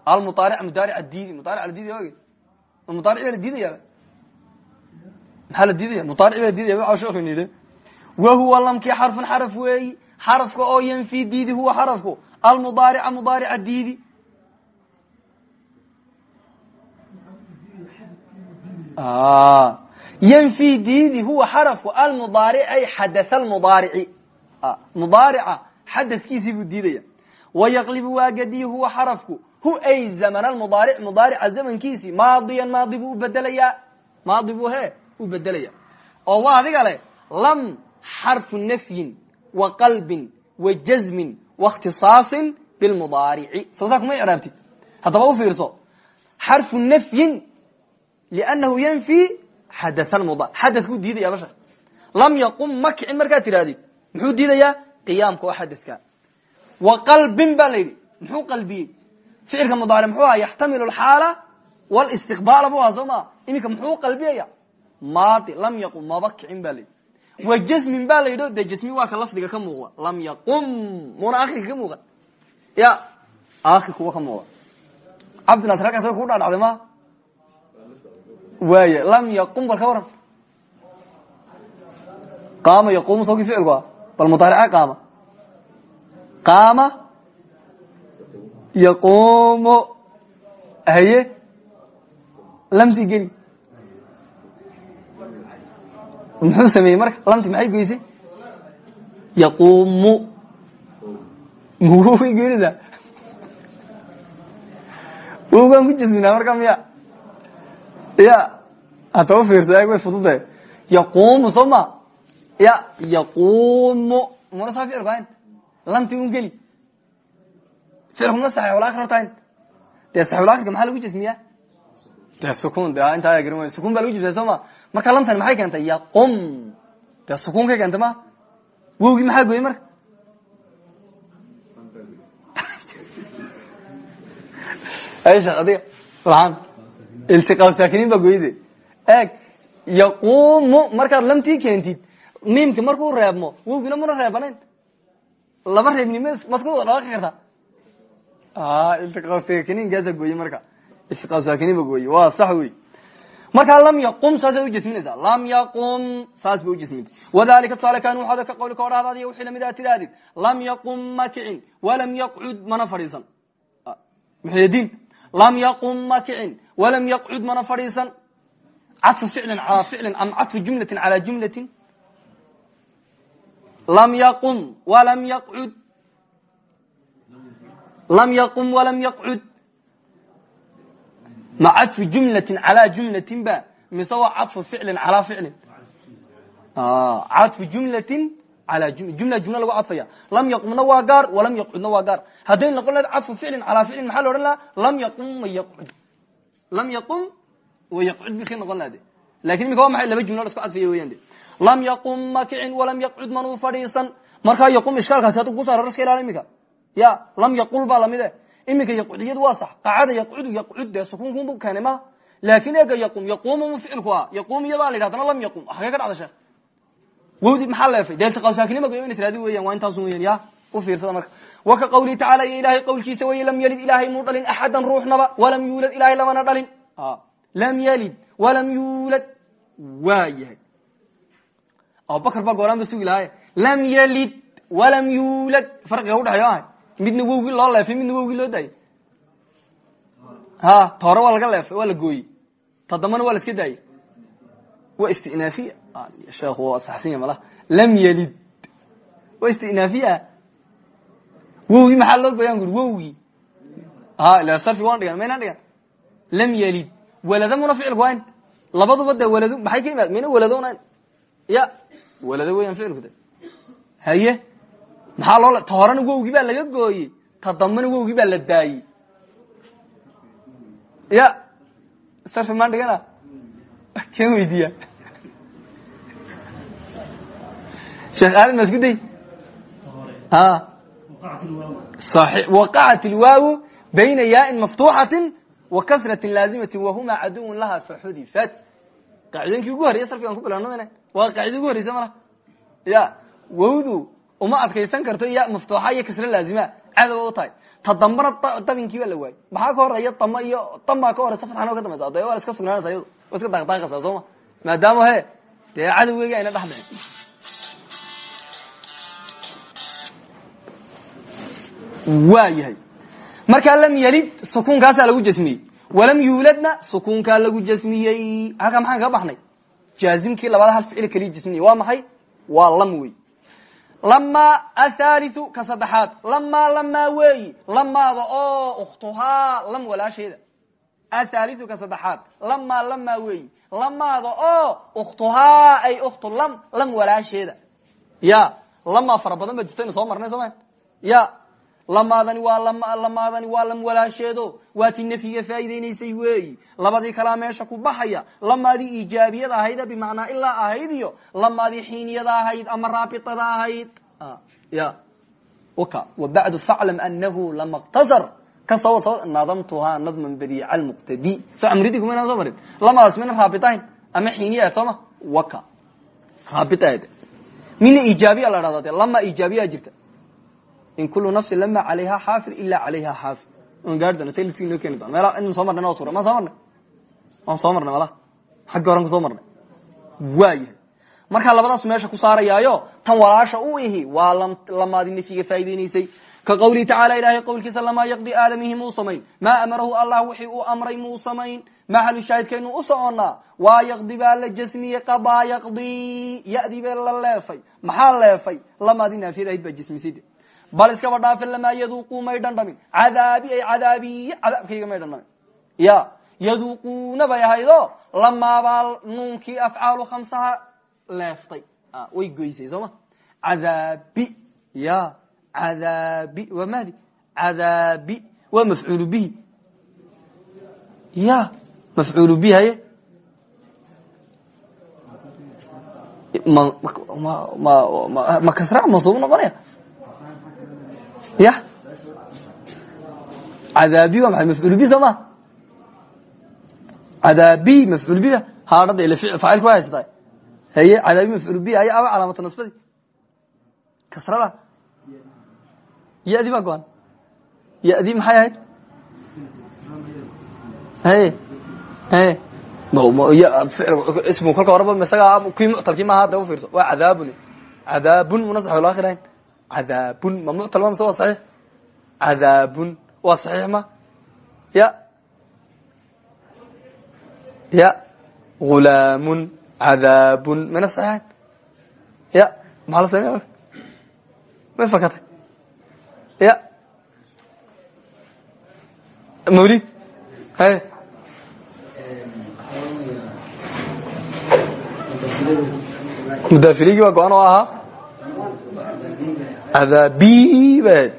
almudaaric mudaarica diidi mudaaric la diidaya wage mudaaric baa la diidaya maxaa la diidaya mudaaric baa la diidaya waxa sheekhu yidhi wa huwa lamkii xarfun xaraf weeyi xarafka oo yanfi diidi huwa xarafku. Almudaarica mudaarica diidi. Ynfi diidi huwa xarafku. Almudaaricay xadatha almudaarici. Mudaarica xadadkiisii buu diidaya. Wayaqlibu waa gadiyi huwa xarafku. Hu ay zaman almudaaric mudaarica zamankiisii maadiyan maadi buu ubedelayaa maadi buu he u oo waa leh lam xarfu nafyin wa qalbin wa jazmin waاkhtisaasin bilmudaarici soo saa kuma icraabtid haddaba u fiirso xarfu nafyin lnahu ynfi xada mud xadakuu diidaya basha. Lam yaqum ma kicin markaad tirahdid muxuu diidayaa qiyaamka oo xadadka wa qalbin ba la yidhi muxuu qalbiyey. Ficilka mudaaric muxuu aha yaxtamilu alxaala walistiqbaala bu aha soo maa iminka muxuu qalbiyaya? Maadi lam yaqum maba kicin ba la yidhi wa jasmin ba la yidhi o dee jasmi waa ka lafdiga ka muuqda. Lam yaqum. Muna akhirka ka muuqan ya akhir kuwa ka muuqda. Cabdinasir halkaas way kuu dhadhacday ma? Waay lam yaqum bal ka waran. Qaama yaqumu sawkii ficilku ah bal mudaarica qaama. Qaama yaqumu haye? Lamtii geli muxuu sameeyey marka? Lamti maxay goysay? Yaqumu muway <laughs> goynaysaa? Wogaan ku jasminaa marka miya ya hata u fiirso eeg way fudude yaqumu soo ma? Ya yaqumu muna saa ficilku ahayn lamti un geli. Ficilku muna saxiixulaakir horta ahayn dee saxiixulaakirka maxaa lagu jasmiyaa dee sukun de intaa garan way sukun baa lagu jasmiya soo ma marka lamtani maxay keentay yaqum dee sukunkay keentay ma wowgii maxaa gooyey marka adiga laaan iltiqaa saakiniin baa goyde eeg yaqumu markaad lamtii keentid miimki markuu reebmo wowgina muna reebanayn laba reebnimo maad ku wada dhawaaqi kartaa iltiqaa saakiniinkaasa gooye marka waa sax wey markaa lam yaqum saasaad ujasminaysaa lam yaqum saas ba ujasmintay wadalika tusaale kan waxaad ka qawli ka odhahdaadiy wixii la mid a tirahdid lam yaqum ma kicin walam yaqcud mana fadhiisan lam yaqum ma kicin walam yaqcud mana fadhiisan cadfu ficlin calaa am cadfu jumlatin calaa jumlatin. Lam yaqum walam yaqcud lam yaqum walam yaqcud ma cadfu jumlatin calaa jumlatin ba. Mise waa cadfu ficlin calaa ficlin. Cadfu jumlatin alaa jumla jumla lagu cadfaya lam yaqumna waa gaar walam yaqcudna waa gaar. Hadday noqon lahayd cadfu ficlin calaa ficlin maxaa la odhan lahaa? Lam yaqum wayaqcud lam yaqum wayaqcud biska noqon lahade laakiin imika waa maxay? Laba jumla la isku cadfaya weyan de. Lam yaqum ma kicin walam yaqcud manuu fadhiisan. Markaa yaqum ishkaalkaasi hadda kugu saaro raska ilaala imika ya lam yaqul baa la mid e iminka yaqcudiyadu waa sax qacada yaqcudu yaqcud dee sukuunkunbu keenay maha laakin ega yaqum yaquumumu ficilku a yaquum iyadoo la yidhahdana lam yaqum hagee ka dhacda sheekh. Wowdi maxaa leefay dee iltiqaawsaakinimag ina tiradi weyan waa intaasu weyan ya u fiirsada marka. Wa ka qawlihi tacala iyo ilahay qawlkiisa wey lam yalid ilaahay muu dhalin axadan ruuxnaba walam yuulad ilahay lamana dhalin. Lam yalid walam yuulad waa yahay. Abubakar baa goolaan ba sugi lahaaye lam yalid walam yuulad farqiga udhexeeyo ahay midna wowgii loo leefay midna wowgii loo daayey ha toore waa laga leefay waa la gooyey. Ta dambana waa la iska daayey. Waa istinaafiya. Waa malaha lam yalid. Waa istinaafiya. Wowgii maxaa loo gooyan guri? Wowgii ha ila sarfi waan dhigan maynaan dhigan lam yalid. Walada muna ficilku wayn labaduba de walado maxay ka imaad? Mayna waladownayn ya walado weyan ficilku de haye maxaa loo ta horena wowgii baa laga gooyey ta dambana wowgii baa la daayey. Ya sarfi maan dhigana? Ken weydiiya? Sheekh aadan ma isku day? Waqacat ilwaawu bayna yaain maftuuxatin wa kasratin laazimati wahuma caduwun laha faxudifat qaacidooyinkii ugu horreye sarfigan ku bilaabna waa qaacida ugu horreysa malaha ya wawdu uma adkaysan karto ya maftuuxa iyo kasre laazima. Cadowa u tahay. Ta dambana dabinkii baa la waayey maxaa ka horreeya dama iyo dambaa ka horeysa fatxan ka dambaysa de waa la iska sugnaanaysa iyado waa iska daaqdaaqaysaa sooma maadaama he dee cadowgeegi ayna dhex dhicin waa yahay markaa lam yalid sukuunkaasaa lagu jasmiyey. Walam yuuladna sukuunkaa lagu jasmiyey. Halkaa maxaan kaga baxnay? Jaazimkii labaada hal ficil kaliya jasmiyey. Waa maxay? Waa lam wey lamaa athaliu ka saddexaad. Lamaa lamaa weeyi. Lamaada oo ukhtuhaa lam walaasheeda. Athaliu ka saddexaad. Lamaa lamaa weeyi. Lamaada oo ukhtuhaa ay ukhtu lam lam walaasheeda. Ya lamaa fara badan ba jirtaynu soo marnay ya lamaadani waa lamaadani waa lam walaasheedo. Waa ti nafyiga faa'iideynaysay weeyi labadii kalaa meesha ku baxaya lamaadii iijaabiyada ahayd bimacnaa ilaa ahayd iyo lamaadii xiiniyada ahayd ama raabitada ahayd. Ya. Ka wabacdu faclam anahu lama qtasar ka soo wad nadamtuhaa nadman badiica lmuqtadi soo amridi kumayna soo marin. Lamaadaas mina ama xiiniya ahayd waka. Raabit ahayd mina la dhahda lama iijaabiyaa jirta in kulu nafsin lama calayha xaafid ila doona tayliski noo keeni meela in soo marnay noo suura maan soo marnay waan soo marnay malaha xagga horan ka soo marnay waa yahay markaa labadaas meesha ku saarayaayo tan walaasha u ihi waa lamaadi nafyiga faa'iideynaysay ka qawlihi tacaala ilahay qowlkiisa lamaa yaqdi aadamihi muu samayn maa amarahu allah wixii uu amray muu samayn maxalu shaahidkaynu u soconnaa waa yaqdi baa la jasmiyey yaqdi yadii bee la leefay maxaa leefay lamaadi naafiyad ahayd baa bal iskaba dhaafe lamaa yaduuquu may dhandhamin cadaabi ay cadaabiye cadaabkayga may dhandhamin ya yaduuquuna bay ahaydo. Lamaabaa nuunkii afcaalu khamsaha leeftay. Way goysay soo ma cadaabi ya cadaabi waa mahdi cadaabi waa mafcuulu bihi. Ya mafcuulu bihi haye? Ma kasra mansuub noqonaya ya cadaabi waa maay mafcuul bi soo ma? Cadaabi mafcuul biba haadhada ila faacilka waa haysata haye cadaabi mafcuul bi aya awa calaamatu nasbadi. Kasrada. Yadi baa go-an. Yadi maxay ahayd? Haye haye. Ismu kolka horeba isaga kii muctalkii maaha hadda ufiirso waa cadaabun. Cadaabun munasax wala akhirayn cadaabun ma muctal ma mise waa saxiix cadaabun waa saxiix ma ya ya gulaamun cadaabun mana saxiixan ya maxaa la sameynaya may fakatay ya mawlid hay mudaafiligi waa go-an oo ahaa adaabi bad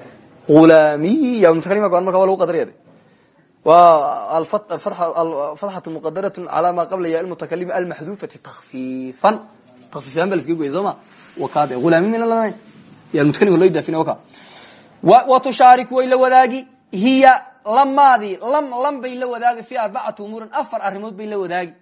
ulaami ya mutakalima go-an marka waa lagu qadariyada waa alfatxatu muqadarat calaa ma qabla ya mutakalimi almaxdufati takfifan takfifyaan ba laskaga goya soo ma wakade ulaami mina lanayn ya mutakalimka loo daafina waka wa tushaariku way la wadaagi hiya lamaadii lam lam bay la wadaagi fi arbacati umuurin afar arrimood bay la wadaagi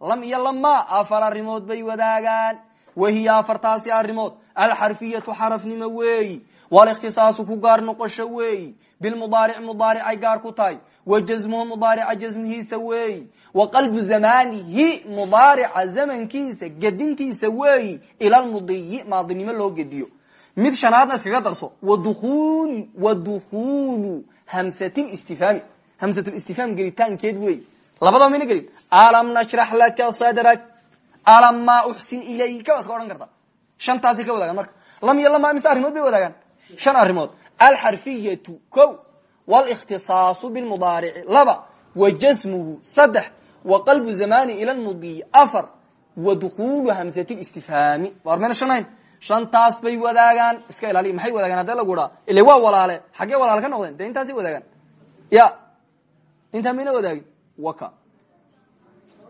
lam iyo lama afar arimood bay wadaagaan wahiya afartaasi arimood alxarfiyatu xarafnimo weeyi walikhtisaasu ku gaar noqosho weeyi bilmudaaric mudaaricay gaar ku tahay wa jasmuhu mudaarica jasmihiisa weeyi wa qalbu zamanihi mudaarica zamankiisa gedintiisa weeyi ila lmudiyi maadinimo loo gediyo mid shanaadna iskaga darso wa dukhulu hamsatin istifhaami hamsatulistifhaam gelitaankeed weeyi labadaba mayna gelin alam nashrax laka alam ma uxsin ilayka waa iska odhan karta. Shantaasay ka wadaagaan marka. Lam iyo lama mise arrimood bay wadaagaan. Shan arrimood. Alxarfiyatu ko wاlاkhtisaasu bilmudaarici laba wa jasmuhu saddex wa qalbu zamani ila lmudiyi afar wa dukulu hamsati istifhaami war mayna shanayn? Shantaas bay wadaagaan. Iska ilaaliya maxay wadaagaan? Haddee lagu haa ile waa walaale. Xaggee walaale ka noqdeen de intaasay wadaagaan. Ya intaa mayna wadaagin? Waka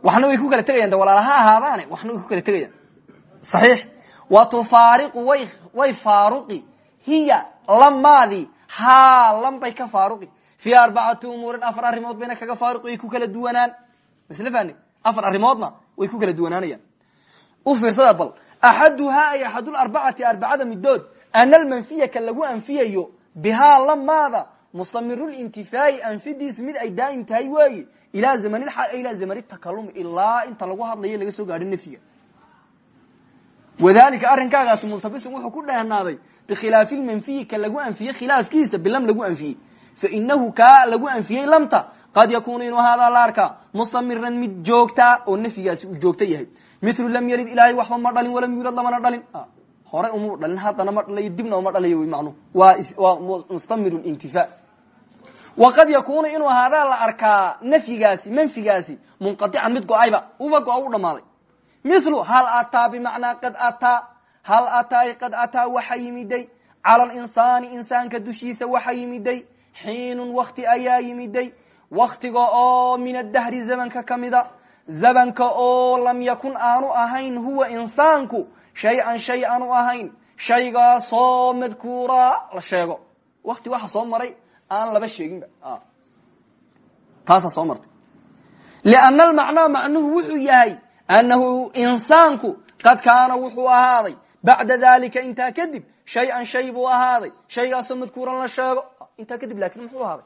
waxna way ku kala tegayan de walaala ha ahaadaane waxna way ku kala tegayaan saxiix. Wa tufaariqu way way faaruqi. Hiya lamaadii haa lam bay ka faaruqi. Fii arbacati umuurin afar arrimood bayna kaga faaruqi way ku kala duwanaan. Fani afar arrimoodna way ku kala duwanaanayaan. U fiirsada bal axaduhaa ay axadularbacati arbacada midood ana almanfiya ka lagu anfiyayo bihaa lamaada mustamirulintifaai anfidiisu mid ay daa'im tahay weeye ilaa zamanilxaal ilaa zamani takalumi ilaa inta lagu hadlayo laga soo gaadho nafyiga wadalika arrinkaagaasi multabisin wuxuu ku dhehnaaday bikhilaafi lmanfiyi ka lagu anfiyey khilaafkiisa bilam lagu anfiyey fainahu kaa lagu anfiyey lamta qad yakunu inuu haadaa la arkaa mustamiran mid joogtaa oo nafyigaasi uu joogto yahay milu lam yalid ilaahay waxba ma dhalin walam yulad lamana dhalin hore umu dhalin haddana ma dhalayo dibna uma dhalayo wy macnuhu waa waa mustamir intifa. Waqad yakunu inuu ahaadaa la arkaa nafyigaasi manfigaasi munqaican mid go'ayba uba go- u dhamaaday milu hal ataa bimacnaa qad ataa hal ataa qad ataa waxa yimiday cala linsaani insaanka dushiisa waxa yimiday xiinun wakti ayaa yimiday waktiga oo min adahri zamanka kamida. Zamanka oo lam yakun aanu ahayn huwa insaanku shay-an shay aanu ahayn. Shaygaasoo madkuura la sheego. Wakti waxa soo maray aan laba sheeginba. Taasaa soo martay. Lianna almacnaa macnuhu wuxuu yahay annahu insaanku qad kaana wuxuu ahaaday. Bacda dalika intaa kadib shay-an shay buu ahaaday. Shaygaasoo madkuuran la sheego. Intaa kadib laakiin muxuu ahaaday?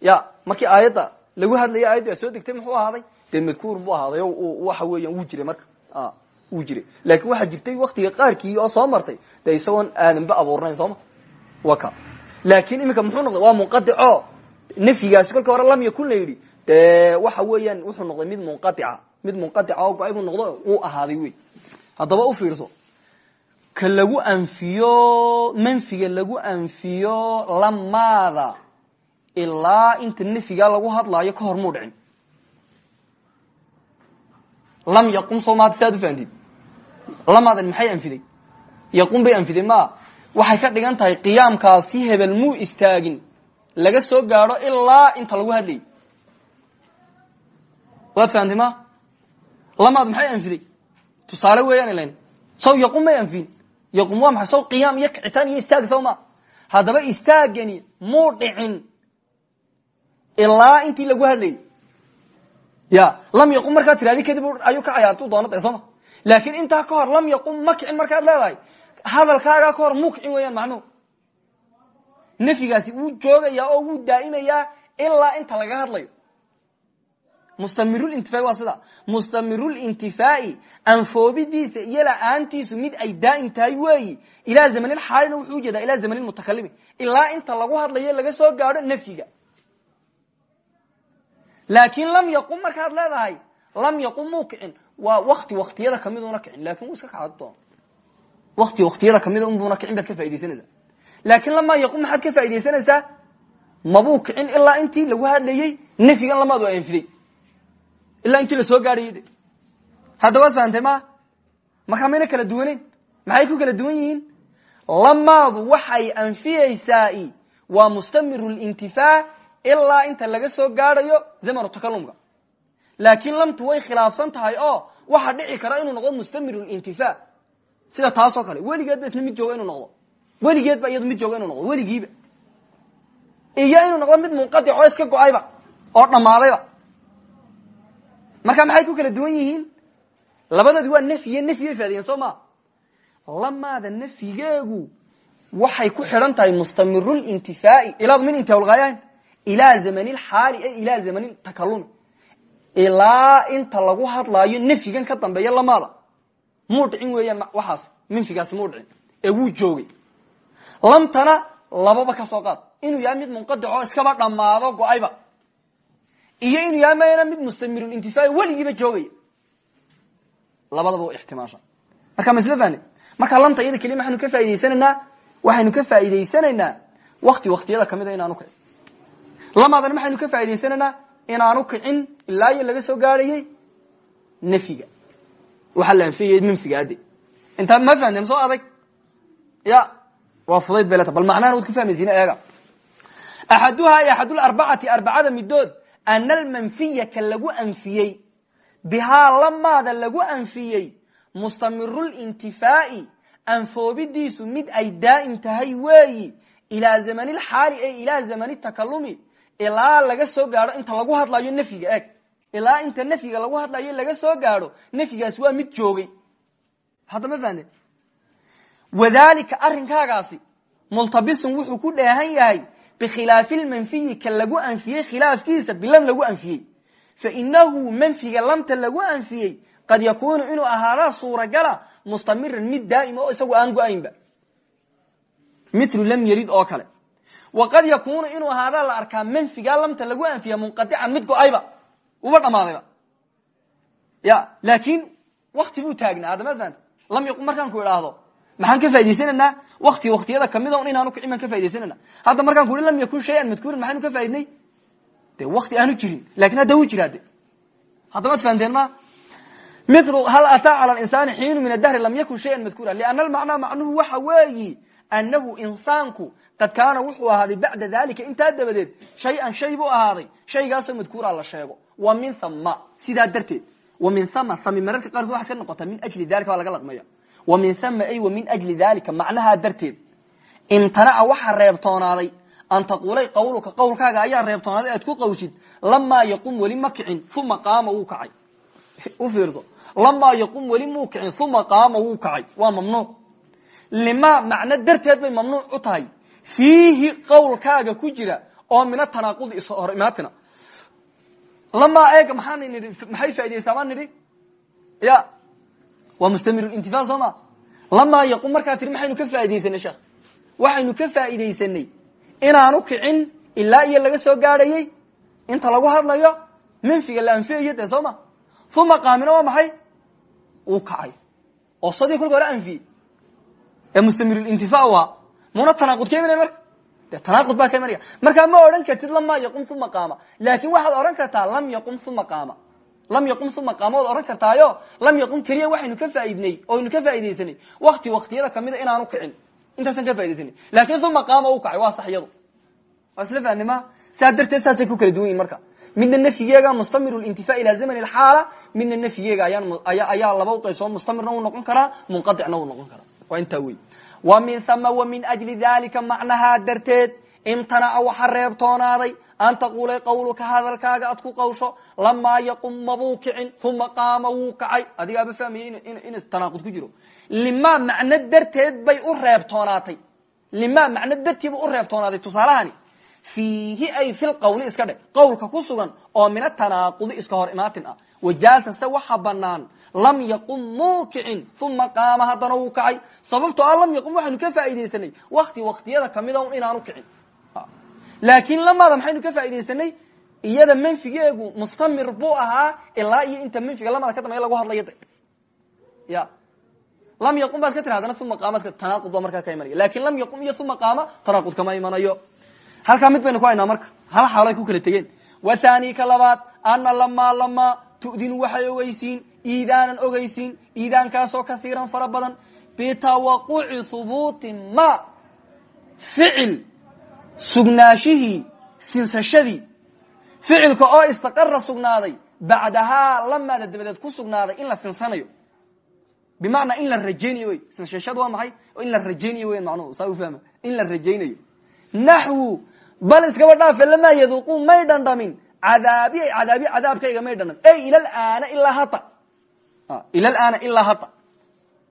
Ya markii aayadda lagu hadlaya ayadda soo degtay muxuu ahaaday? Dee madkuur buu ahaaday waxa weeyaan wuu jiray marka wuu jiray. Laakin waxaa jirtay waktiga qaarkii oo soo martay. Dee isagoon aadanba abuurnayn sooma waka laakin iminka muxuu noqday? Waa munqadico nafyigaasi kolka hore lam yakun la yidhi. Dee waxa weeyaan wuxuu noqday mid munqaica mid munqaica oo go'ay noqdo uu ahaaday wey haddaba u fiirso. Ka lagu anfiyo manfiga lagu anfiyo lamaada ilaa inta nafyigaa lagu hadlaayo ka hor muu dhicin. Lam yaqum soo ufahamtid lamaadan maxay anfiday? Yaqum bay anfiday ma waxay ka dhigan tahay qiyaamkaasi hebel muu istaagin laga soo gaadho ilaa inta lagu hadlayay waad fahamtay ma lamaad maxay anfiday? Tusaale weeyaan ilan saw yaqum may anfin. Yaqum waa maxay? Saw qiyaam iyo kicitaan istaag saw ma haddaba istaagani muu dhicin ilaa intii lagu hadlayay ya lam yaqum markaad tirahdi kadib ayuu ka cayaartu doona de sooma laakin intaa ka hor lam yaqum ma kicin markaad leedahay. Hadalkaagaa ka hor muu kicin weeyaan macnuhu nafyigaasi wuu joogayaa oo wuu daa'imayaa ilaa inta laga hadlayo. Mustamirulintifaai waa sida. Mustamirulintifaai anfoobidiisa iyo la'aantiisu mid ay daa'im tahay weeyi. Ilaa zamanilxaalina wuxuu u jeedaa ilaa zamanilmutakalimi ilaa inta lagu hadlayo laga soo gaadho nafyiga laakin lam yaqum markaad leedahay lam yaqum muu waa wakti waktiyada kamiduna kicin laakiin wuu iska kacad doon wakti waktiyada kamida unbuna kicin baad ka faidaysanaysaa laakin lamaa yaqum maxaad ka faa'idaysanaysaa mabuu kicin ilaa intii lagu hadlayey nafyigan lamaad waa anfiday ilaa intii la soo gaadhayay de hadda waad fahamtay ma? Markaa mayna kala duwaneyn maxay ku kala duwan yihiin? Lamaadu waxay anfiyeysaa waa mustamiru lintifaa ilaa inta laga soo gaadhayo zamanu takalumka laakin lamtu way khilaafsan tahay oo waxaa dhici kara inuu noqdo mustamiru lintifa sida taasoo kale weligeed ba mid jooga inuu noqdo. Weligeed ba mid jooga inuu noqdo weligiiba. Iyo inuu noqdo mid munqadic oo iska go'ayba oo dhammaadayba marka maxay ku kala duwan yihiin? Labadoodi waa nafyiye nafyibay faadiyeen soo ma? Lamaada nafyigeegu waxay ku xidhan tahay mustamirulintifaai ilaadu min intihaalgaayahan ilaa zamani lxaali e ilaa zamani takalumi ilaa inta lagu hadlaayo nafyigan ka dambeeya lamaada. Muu dhicin weeyaan waxaas minfigaasi muu ee wuu joogay. Lamtana lababa ka soo qaad. Inuu yahay mid munqadico iskaba dhammaado go'ayba. Iyo inuu yahay mayna mid mustamirulintifaai weligiiba joogaya labadaba u ixtimaasha. Marka fahne marka lamta iyada keliya maxaynu ka faa'idaysanaynaa waxaynu ka faa'idaysanaynaa wakti waktiyada kamida inaanu kicin lamaadana maxaynu ka faa'idaysanaynaa inaanu kicin ilaa iyo laga soo gaadhayey nafyiga waxaa la anfiyay minfiga adde intaa ma fahamteen soo adag? Ya waa fudayd bal macnahan waad ku fahmaysiina eega. Axaduhaa iyo axadularbacati arbacada midood ana almanfiya ka lagu anfiyey bihaa lamaada lagu anfiyey mustamirulintifaai anfoobidiisu mid ay daa'im tahay weeyi ilaa zamani lxaali e ilaa zamani takalumi ilaa laga soo gaadho inta lagu hadlayo nafyiga eeg. Ilaa inta nafyiga lagu hadlayo laga soo gaadho nafyigaasi waa mid joogay. Hadda ma fahamteen wadalika arrinkaagaasi multabisun wuxuu ku dheehan yahay bikhilaafi lmanfiyi ka lagu anfiyey khilaafkiisa bilam lagu anfiyey. Fainahu manfiga lamta lagu anfiyey qad yakunu inuu ahaada suuragala mustamiran mid daa'ima oo isagu aan go'aynba. Lam yelid oo kale waqad yakunu inuu ahaadaa la arkaa manfigaa lamta lagu anfiya munqadican mid go'ayba uba dhamaadayba ya laakin wakti buu taagnaa adama fahamta lam yaqum markaan ku idhaahdo maxaan ka faa'idaysananaa wakti waktiyada kamida un inaanu kicin baan ka faa'idaysanana hadda markaan ku hi lam yakun shayan madkuuran maxaynu ka faa'idnay de wakti aanu jirin laakiin hadda wuu jiraa de haddamaad fahamteen ma milu hal ataa cala linsaani xiinu min adahri lam yakun shayan madkuura liana almacnaa macnuhu waxa weeyi anahu insaanku qad kaana wuxuu ahaaday bacda dalika intaa dabadeed shay-an shay buu ahaaday shaygaasoo madkuura la sheego wa min thama sidaa darteed wa min thama thami mararka qaarkood waxaad ka noqota min ajli dalika waa laga laqmaya wa min thama ay wa min ajli dalika macnahaa darteed imtanaca waxaa reebtoonaaday an taquulay qawluka qawlkaaga ayaa reebtoonaaday aad ku qawshid lamaa yaqum weli ma kicin uma qaama u fiirso lamaa yaqum weli muu kicin uma qaama wuu kacay lima macno darteed bay mamnuuc u tahay. Fiihi qawlkaaga ku jira oo mina tanaaqudi is hor imaatina. Lamaa eega maxaan nidhi? Maxay faa'idaysaa baan nidhi? Ya waa mustamirulintifa soo ma? Lamaa yaqum markaa tiri maxaynu ka faa'idaysanay sheekh? Waxaynu ka faa'idaysanay inaanu kicin ilaa iyo laga soo gaadhayey inta lagu hadlayo manfiga la anfiyayo dee soo ma? Uma qaamina waa maxay? Uu kacay. Oo sadii kolka hore anfiyey ee mustamirulintifa waa muna tanaaqud ka imanaya marka? De tanaaqud baa ka imanaya markaa ma odhan kartid lamaa yaqum uma qaama. Laakin waxaad odhan kartaa lam yaqum uma qaama. Lam yaqum uma qaama waad odhan kartaayo lam yaqum keliya waxaynu ka faaidnay oynu ka faa'idaysanay wakti waktiyada kamida inaanu kicin. Intaasaan ka faa'idaysanay laakin uma qaama uu kacay waa sax iyadu waa isla fahnima saa darteed saasay ku kala duwan yihiin marka. Midna nafyigeega mustamir lintifa ila zaman xaala midna nafyigeega ayaa laba uqaybsamo mustamirna uu noqon karaa munqadicna uu noqon karaa waa intaa wey wa min hama wa min ajli dalika macnahaa darteed imtanaca waxa reebtoonaaday an taquulay qawluka hadalkaaga aad ku qawsho lamaa yaqum mabuu kicin uma qaama wuu kacay. Adigaaba fahmaya in tanaaqud ku jiro. Lima macno darteed bay u reebtoonaatay lima macno dartiiba u reebtoonaaday tusaalahani fiihi ay fi lqawli iska dhe qawlka ku sugan oo min atanaaqudi iska hor imaatin ah. Wajaaza se waxa banaan lam yaqum muukicin uma qaama haddana wuu kacay. Sababtoo ah lam yaqum waxaynu ka faaidaysanay wakti waktiyada kamida un inaanu kicin. Laakiin lamaada maxaynu ka faaidaysanay iyada manfigeegu mustamir buu ahaa ilaa iyo inta manfiga lamada ka dambeya lagu hadlayo ya. Lam yaqum baad hadana uma qaama tanaaqud baa markaa ka imanaya. Lakin lam yaqum iyo uma qaama tanaaqud kama imanayo halkaa mid baynu ku haynaa marka hal xaalo ay ku kala tegeen. Wathani ka labaad ana lamaa lamaa tudinu waxay ogeysiin iidaanan ogeysiin iidaankaasoo kaiiran fara badan. Bitawaquci hubuuti ma ficil sugnaashihii sinsashadii. Ficilka oo istaqara sugnaaday bacdahaa lamaada dabadeed ku sugnaaday in la sinsanayo. Bimacnaa in la rajaynayo wey sinsashadu waa maxay? In la rajaynayo wey macnuhu saa u fahma. In la rajaynayo. Naxwu bal iskaba dhaafe lamaa yaduuquu may dhandhamin. Cadaabi cadaabi cadaabkayga may dhandhamin ey ila laana ilaa hata. Ila laana ilaa hata.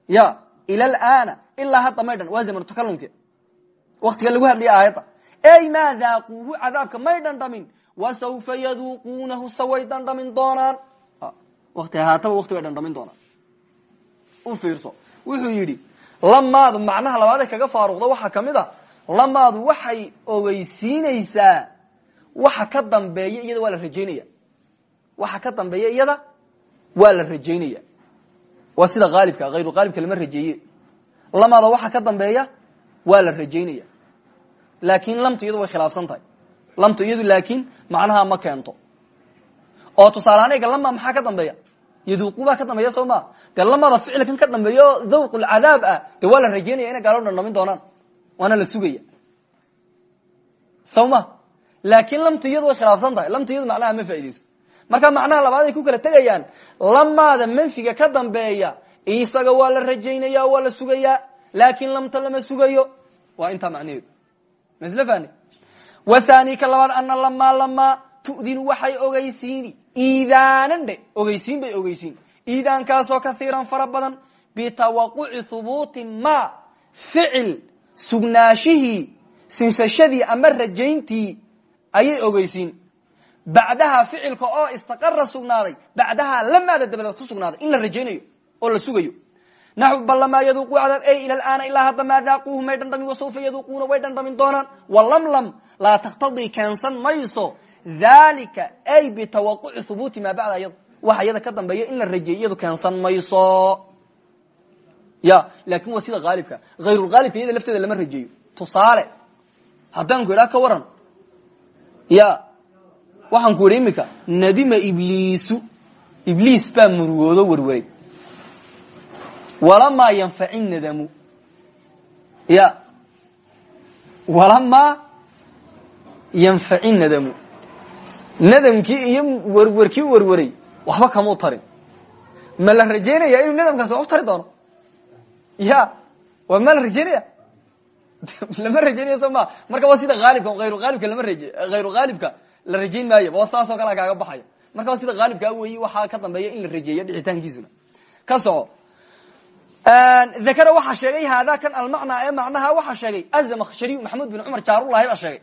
Ya ila laana ilaa hata may dhan waa zamanu takalumke lagu hadlaya aayadda. Ey maa daaquuhu cadaabka may dhandhamin. Wasawfa yaduuquunahu saway dhandhamin doonaan. Wati haataba wati way dhandhamin doonaan. U fiirso. Wuxuu yidhi lamaadu macnaha labaad kaga faaruqda waxaa ka mid a lamaadu waxay ogeysiinaysaa waxa ka dambeeya iyada waa la rajaynaya. Waxa ka dambeeya iyada waa la rajaynaya. Waa sida haalibka hayru haalibka lama rajeeye. Lamaada waxa ka dambeeya waa la rajaynaya. Laakin lamtu iyadu way khilaafsan tahay. Lamtu iyadu laakin macnaha ma keento. Oo tusaalehaan ega lama maxaa ka dambeeya? Yaduuqu baa ka dambeeya soo ma? Dee ficilkan ka dambeeyo dhawq lcadaab ah dee waa la rajaynaya inay gaalo dhandhamin doonaan waana la sugaya. Saw ma laakin lamtu iyadu way khilaafsan tahay. Lamtu iyadu macnaha ma marka macnaha labaad ay ku kala tegayaan lamaada manfiga ka dambeeya isaga waa la rajaynaya waa la sugayaa laakin lamta lama sugayo. Waa intaa macnaheedu. Masl fani wathani ka labaad ana lamaa lamaa tudinu waxay ogeysiini iidaanan dhe ogeysiin bay ogeysiin iidaankaasoo kaiiran fara badan bitawaquci hubuuti ma ficil sugnaashihii sinsashadii ama rajayntii ayay ogeysiin. Bacdaha ficilka oo istaqara sugnaaday bacdaha lamaada dabadeed ku sugnaaday in la rajaynayo oo la sugayo. Naxu bal lamaa yaduuquu cadaab ey ila laana ilaa hadda maa daaquuhu may dhandhamin wasawfa yaduuquuna way dhandhamin doonaan. Walamlam laa taktadii keensan mayso dalika ay bitawaquci hubuuti maa bacda iyado waxa iyada ka dambeeya in la rajeeyey iyadu keensan mayso ya laakin waa sida haalibka hayrulhaalibka iyada lafteeda lama rajeeyo. Tusaale haddaan ku idhaa ka waran. Ya waxaan ku idhi imika nadima ibliisu ibliis baa murugoodo werweray walamaa yanfaci nadamu. Ya walamaa yanfaci nadamu. Nadamkii iyo werwerkii werweray waxba kamuu tarin. Ma la rajaynaya inuu nadamkaasi wax u tari doono ya waa ma la rajaynaya lama rajaynayo soo ma marka waa sida haalibka hayru haalibka lama raje hayru haalibka la rajayn maayo waa saasoo kale kaaga baxaya marka waa sida haalibkaa weyi waxaa ka dambeeya in la rajeeyo dhicitaankiisuna ka soco dakara waxaa sheegay hada kan almacnaa ee macnaha waxaa sheegay azamkhshariy maxamed bin cumar jaarulahi baa sheegay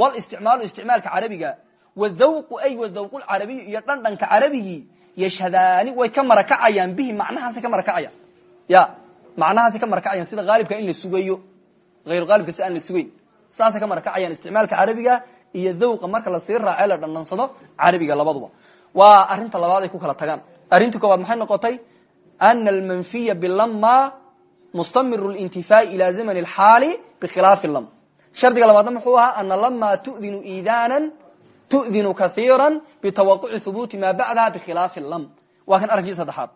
walisticmaalu isticmaalka carabiga wadawqu ay wadawq lcarabiyu iyo dhandhanka carabigii yashhadaani way ka marakacayaan bihi macnahaasi ka marakacayaan ya macnahaasi ka marakacayaan sida haalibka in la sugayo hayr haalibka si aan la sugayn. Saasay ka marakacayaan isticmaalka carabiga iyo dawqa marka la sii raace la dhandhansado carabiga labaduba. Waa arinta labaad ay ku kala tagaan. Arrinta koowaad maxay noqotay? Ana almanfiya bilama mustamiru lintifaai ila zamani alxaali bikhilaafi lam shardiga labaadna muxuu ahaa ana lama tudinu iidaanan tudinu kaiira bitawaquci hubuuti maa bacdaha bikhilaafi lam waa kan arrinkii saddexaad.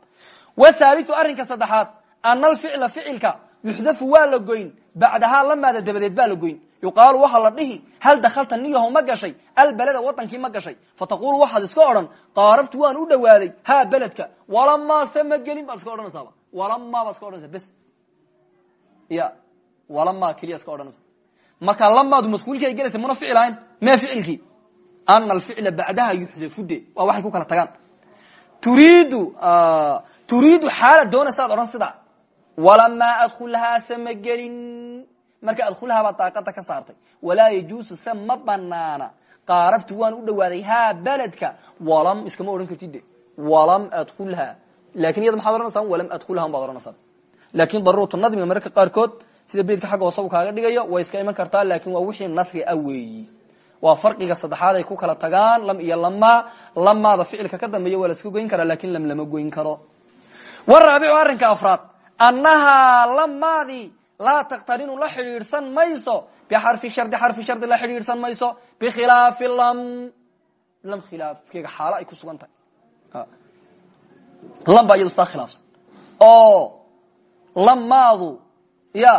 Wthaaliu arrinka saddexaad ana alficla ficilka yuxdafu waa la goyn bacdahaa lamaada dabadeed baa la goyn. Yuqaalu waxaa la dhihi hal dakalta niyaho ma gashay? Albaleda wadankii ma gashay? Fataqulu waxaad iska odhan qaarabtu waan u dhawaaday ha beledka walamaase ma gelin baad iska odhanaysaaba. Walamaa baad iska odhanaysa ya walamaa keliya iska odhanaysa marka lamaadu madkuulkii ay gelaysa muna ficil ahayn mee ficilkii ana alficla bacdaha yuxdafu de waa waxay ku kala tagaan. Turiidu turiidu xaala doonaysaad odhan sida walamaa adkulhaa sama gelin marka adkhulhaa baad daaqada ka saartay walaa yajuusu se ma banaana qaarabtu waan u dhawaaday haa beledka walam iskama odhan kartid de walam adkulha laakiin iyada maxaad ohanaysaa walam adkulha baad ohanaysaa laakin daruuratu nadmiga mararka qaarkood sida beydka xagga hoose u kaaga dhigayo way iska iman kartaa laakin waa wixii nafri a weeyi waa farqiga saddexaad ay ku kala tagaan lam iyo lama lamaada ficilka ka dambeeya waa la iska goyn karaa laakiin lam lama goyn karo waraabicu arrinka afraad annahaa lamaadii laa takhtarinu la xidhiidhsan mayso bixarfi shardi xarfi shardi la xidhiidhsan mayso bikhilaafi lam lam khilaafkeega xaalo ay ku sugan tahay lam baa iyadu saa oo lamaadu ya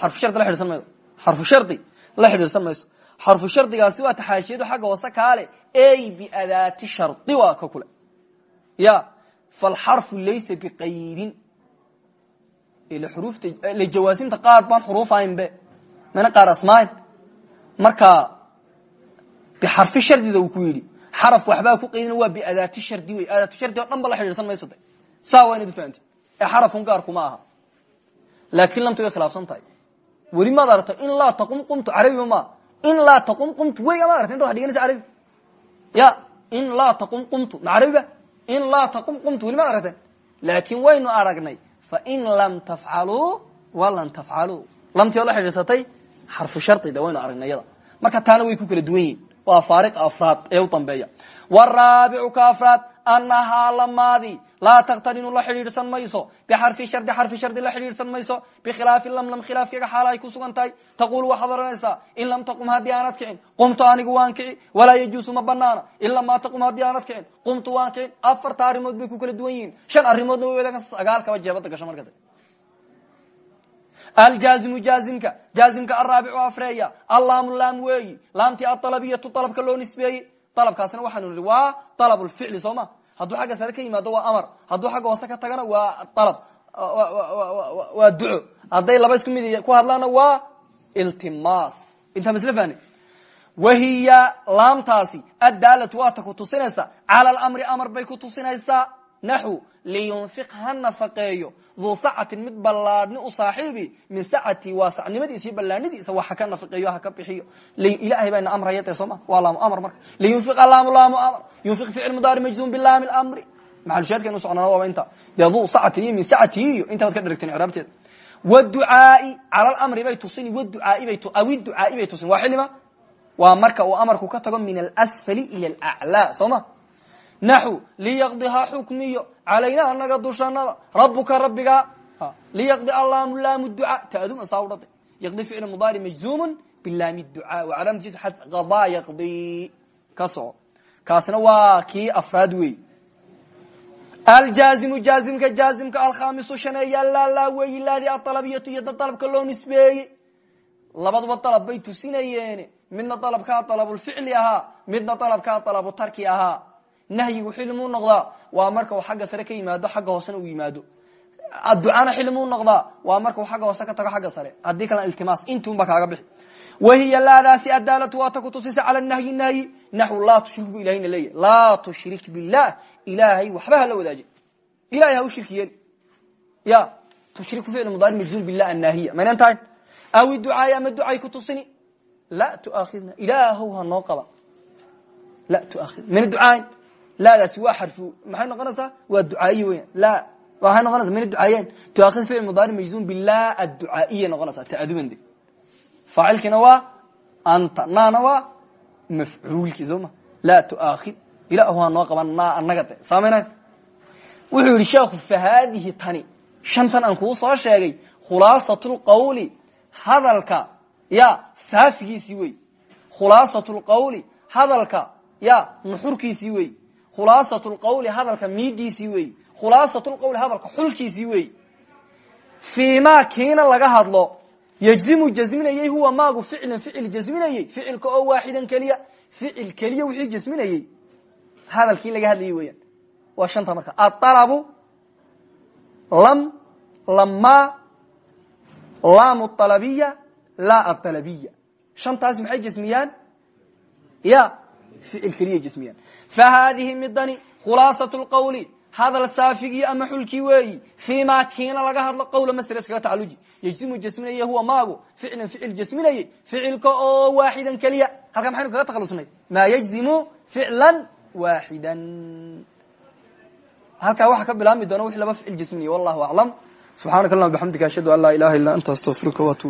xarfu shardi la xidhiidhsan mayso xarfu shardi la xidhiidhsan mayso xarfu shardigaasi waa taxaashiyadu xagga hoose kaale ey biadaati shardi waa ka kule ya falxarfu laysa biqaydin jawaasimta qaar baan xuruufahaynbe mana qaar asmaayn marka bixarfi shardida uu ku yidhi xaraf waxbaa ku qaydin waa biadaati shardi wey adaatu shardi o dhan ba la xidhiidhsan mayso de saa waa inad ufahamti ee xarafun gaarkuma aha laakin lamta way khilaafsan tahay weli maad aragto in laa taqum qumtu carabiba ma in laa taqum qumtu weliga maad aragta inta waa dhiganaysa carabi ya in laa taqum qumtu ma carabiba in laa taqum qumtu weli maad aragteen laakin waynu aragnay fain lam tafcaluu walan tafcaluu lamtii oo la xidhiidsatay xarfu sharida waynu aragnay yada marka taana way ku kala duwan yihiin waa faariq afraad ee u dambeeya waraabicu ka afraad annahaa lamaadii laa takhtarinu la xidhiidhsan mayso bixarfi shardi xarfi shardi la xidhiidhsan mayso bikhilaafi lam lam khilaafkeega xaala ay ku sugan tahay taqulu waxaad ohanaysaa in lam taqum haddii aanad kicin qumtu anigu waan kici walaa yajuusu ma banaana in lamaa taqum haddii aanad kicin qumtu waan kicin afarta arrimood bay ku kala duwan yihiin shan arrimoodna way wadagan sagaalkaba jeebada gasho marka aljaazimu jaazimka jaazimka araabicu afreeya allaamu laam weeyi laamtii aalabiyatu alabka loo nisbeeyey alabkaasina waxaanu nihi waa alab lficli soo ma? Hadduu xagga sare ka yimaado waa amar hadduu xagga hoose ka tagana waa alab waa duco. Hadday laba isku mid ku hadlaana waa iltimaas. Intaa masl fahne wahiya laamtaasi addaalatu waata ku tusinaysa cala alamri amar bay ku tusinaysaa naxu liyunfiq ha nafaqeeyo. Duu sacatin mid ballaadhni u saaxiibi min sacati waa sacnimadiisa iyo ballaadhnidiisa wax haka nafaqeeyo haka bixiyo. Ilahay baa ina amraya de sooma? Waa laamu amr marka. Liyunfiq laamu laamu amr. Yunfiq ficil mudaari majzum bilaami lamri maxalushaadkaynu socnana waaba inta. Dee duu sacatin iyo min sacatihi iyo intaad ka dheragteen icraabteeda wducaai cala lamri bay tusini wducaai bay awi ducaai bay tusin waa xilima waa marka uu amarku ka tago min alsfali ila alaclaa soo ma naxu liyaqdiha xukmiyo. Calayna anaga dushanada rabuka rabbiga. Liyaqdi allaamu laamu ducaa taaduma saa udhada yaqdi ficil mudaari majzuumun bilaami ducaa wa calaamatiisu xad qadaa yaqdi. Ka soco kaasna waa kii afraad wey aljaazimu jaazimka jaazimka alkhamisu shaneeya laalaa weeyi laadi aalabiyatu iyo dad dalabka loo nisbeeyey. Labaduba dalab bay tusinayeen. Midna dalabkaa dalabulficli ahaa. Midna dalabkaa dalabu tarki ahaa nahyigu xilmuu noqdaa waa marka uu xagga sare ka yimaado xagga hoosena uu yimaado ducana xilmuu noqdaa waa marka uu xagga hoose ka tago xagga sare haddii kalena iltimaas intuunba kaaga bixi wahiya laadaasi adaalatu waata ku tusisa cala nahyi nahyi naxu laa tushrik bu ilahayna leeyahy laa tushrik billah ilaahay waxba hala wadaajin ilahay ha u shirki yeeli ya tushriku ficl mudaari majzuum bilah annaahiya maynan tahayn awi ducaay ama ducay ku tusini la tuaakhidna ilaahow ha noo qaba la tuaakhidna mina ducaayn laadaasi waa xarfu maxay noqonaysaa waa ducaaiye weyan la waxay noqonaysa mina ducaayeen tuaakhid ficl mudaari majzuum bilah adducaaiya noqonaysaa taadubande faacilkiina waa anta naana waa mafcuulkii soo ma laa tuaakhid ilaahu ha noo qaban naa anaga de saamaynay wuxuu yihi sheekhu fa haadihi tani shantan aan kuu soo sheegay khulaasat lqawli hadalka ya saafigiisii wey khulaasat lqawli hadalka ya khulaasat lqawli hadalka miidiisii wey khulaasat lqawli hadalka xulkiisii wey fii ma kiina laga hadlo yjzimu jasminayey huwa maagu ficlan ficil jasminayey ficilka oo waaxidan keliya ficil keliya wixii jasminayey hadalkii laga hadlayay weeyaan. Waa shanta marka. Aalabu lam lama laamu alabiya laa aalabiya shantaas maxay jasmiyaan ya ficil keliya jasmiyaan fa haadihi midani khulaasat lqawli hadal saafigii ama xulkii weeyi fii ma kiina laga hadlo qawla masder iskaga tacaluji yejzimu jasminaye huwa maagu ficlan ficil jasminaye ficilka oo waaxidan keliya halkaa maxaynu kaga takhalusnay maa yejzimu ficlan waaxidan halkaa waxa ka bilaabmi doona wix laba ficil jasminaye wallahu aclam subxaanaka allahuma bxamdika ashhadu an laa ilaha illa anta astafirka watu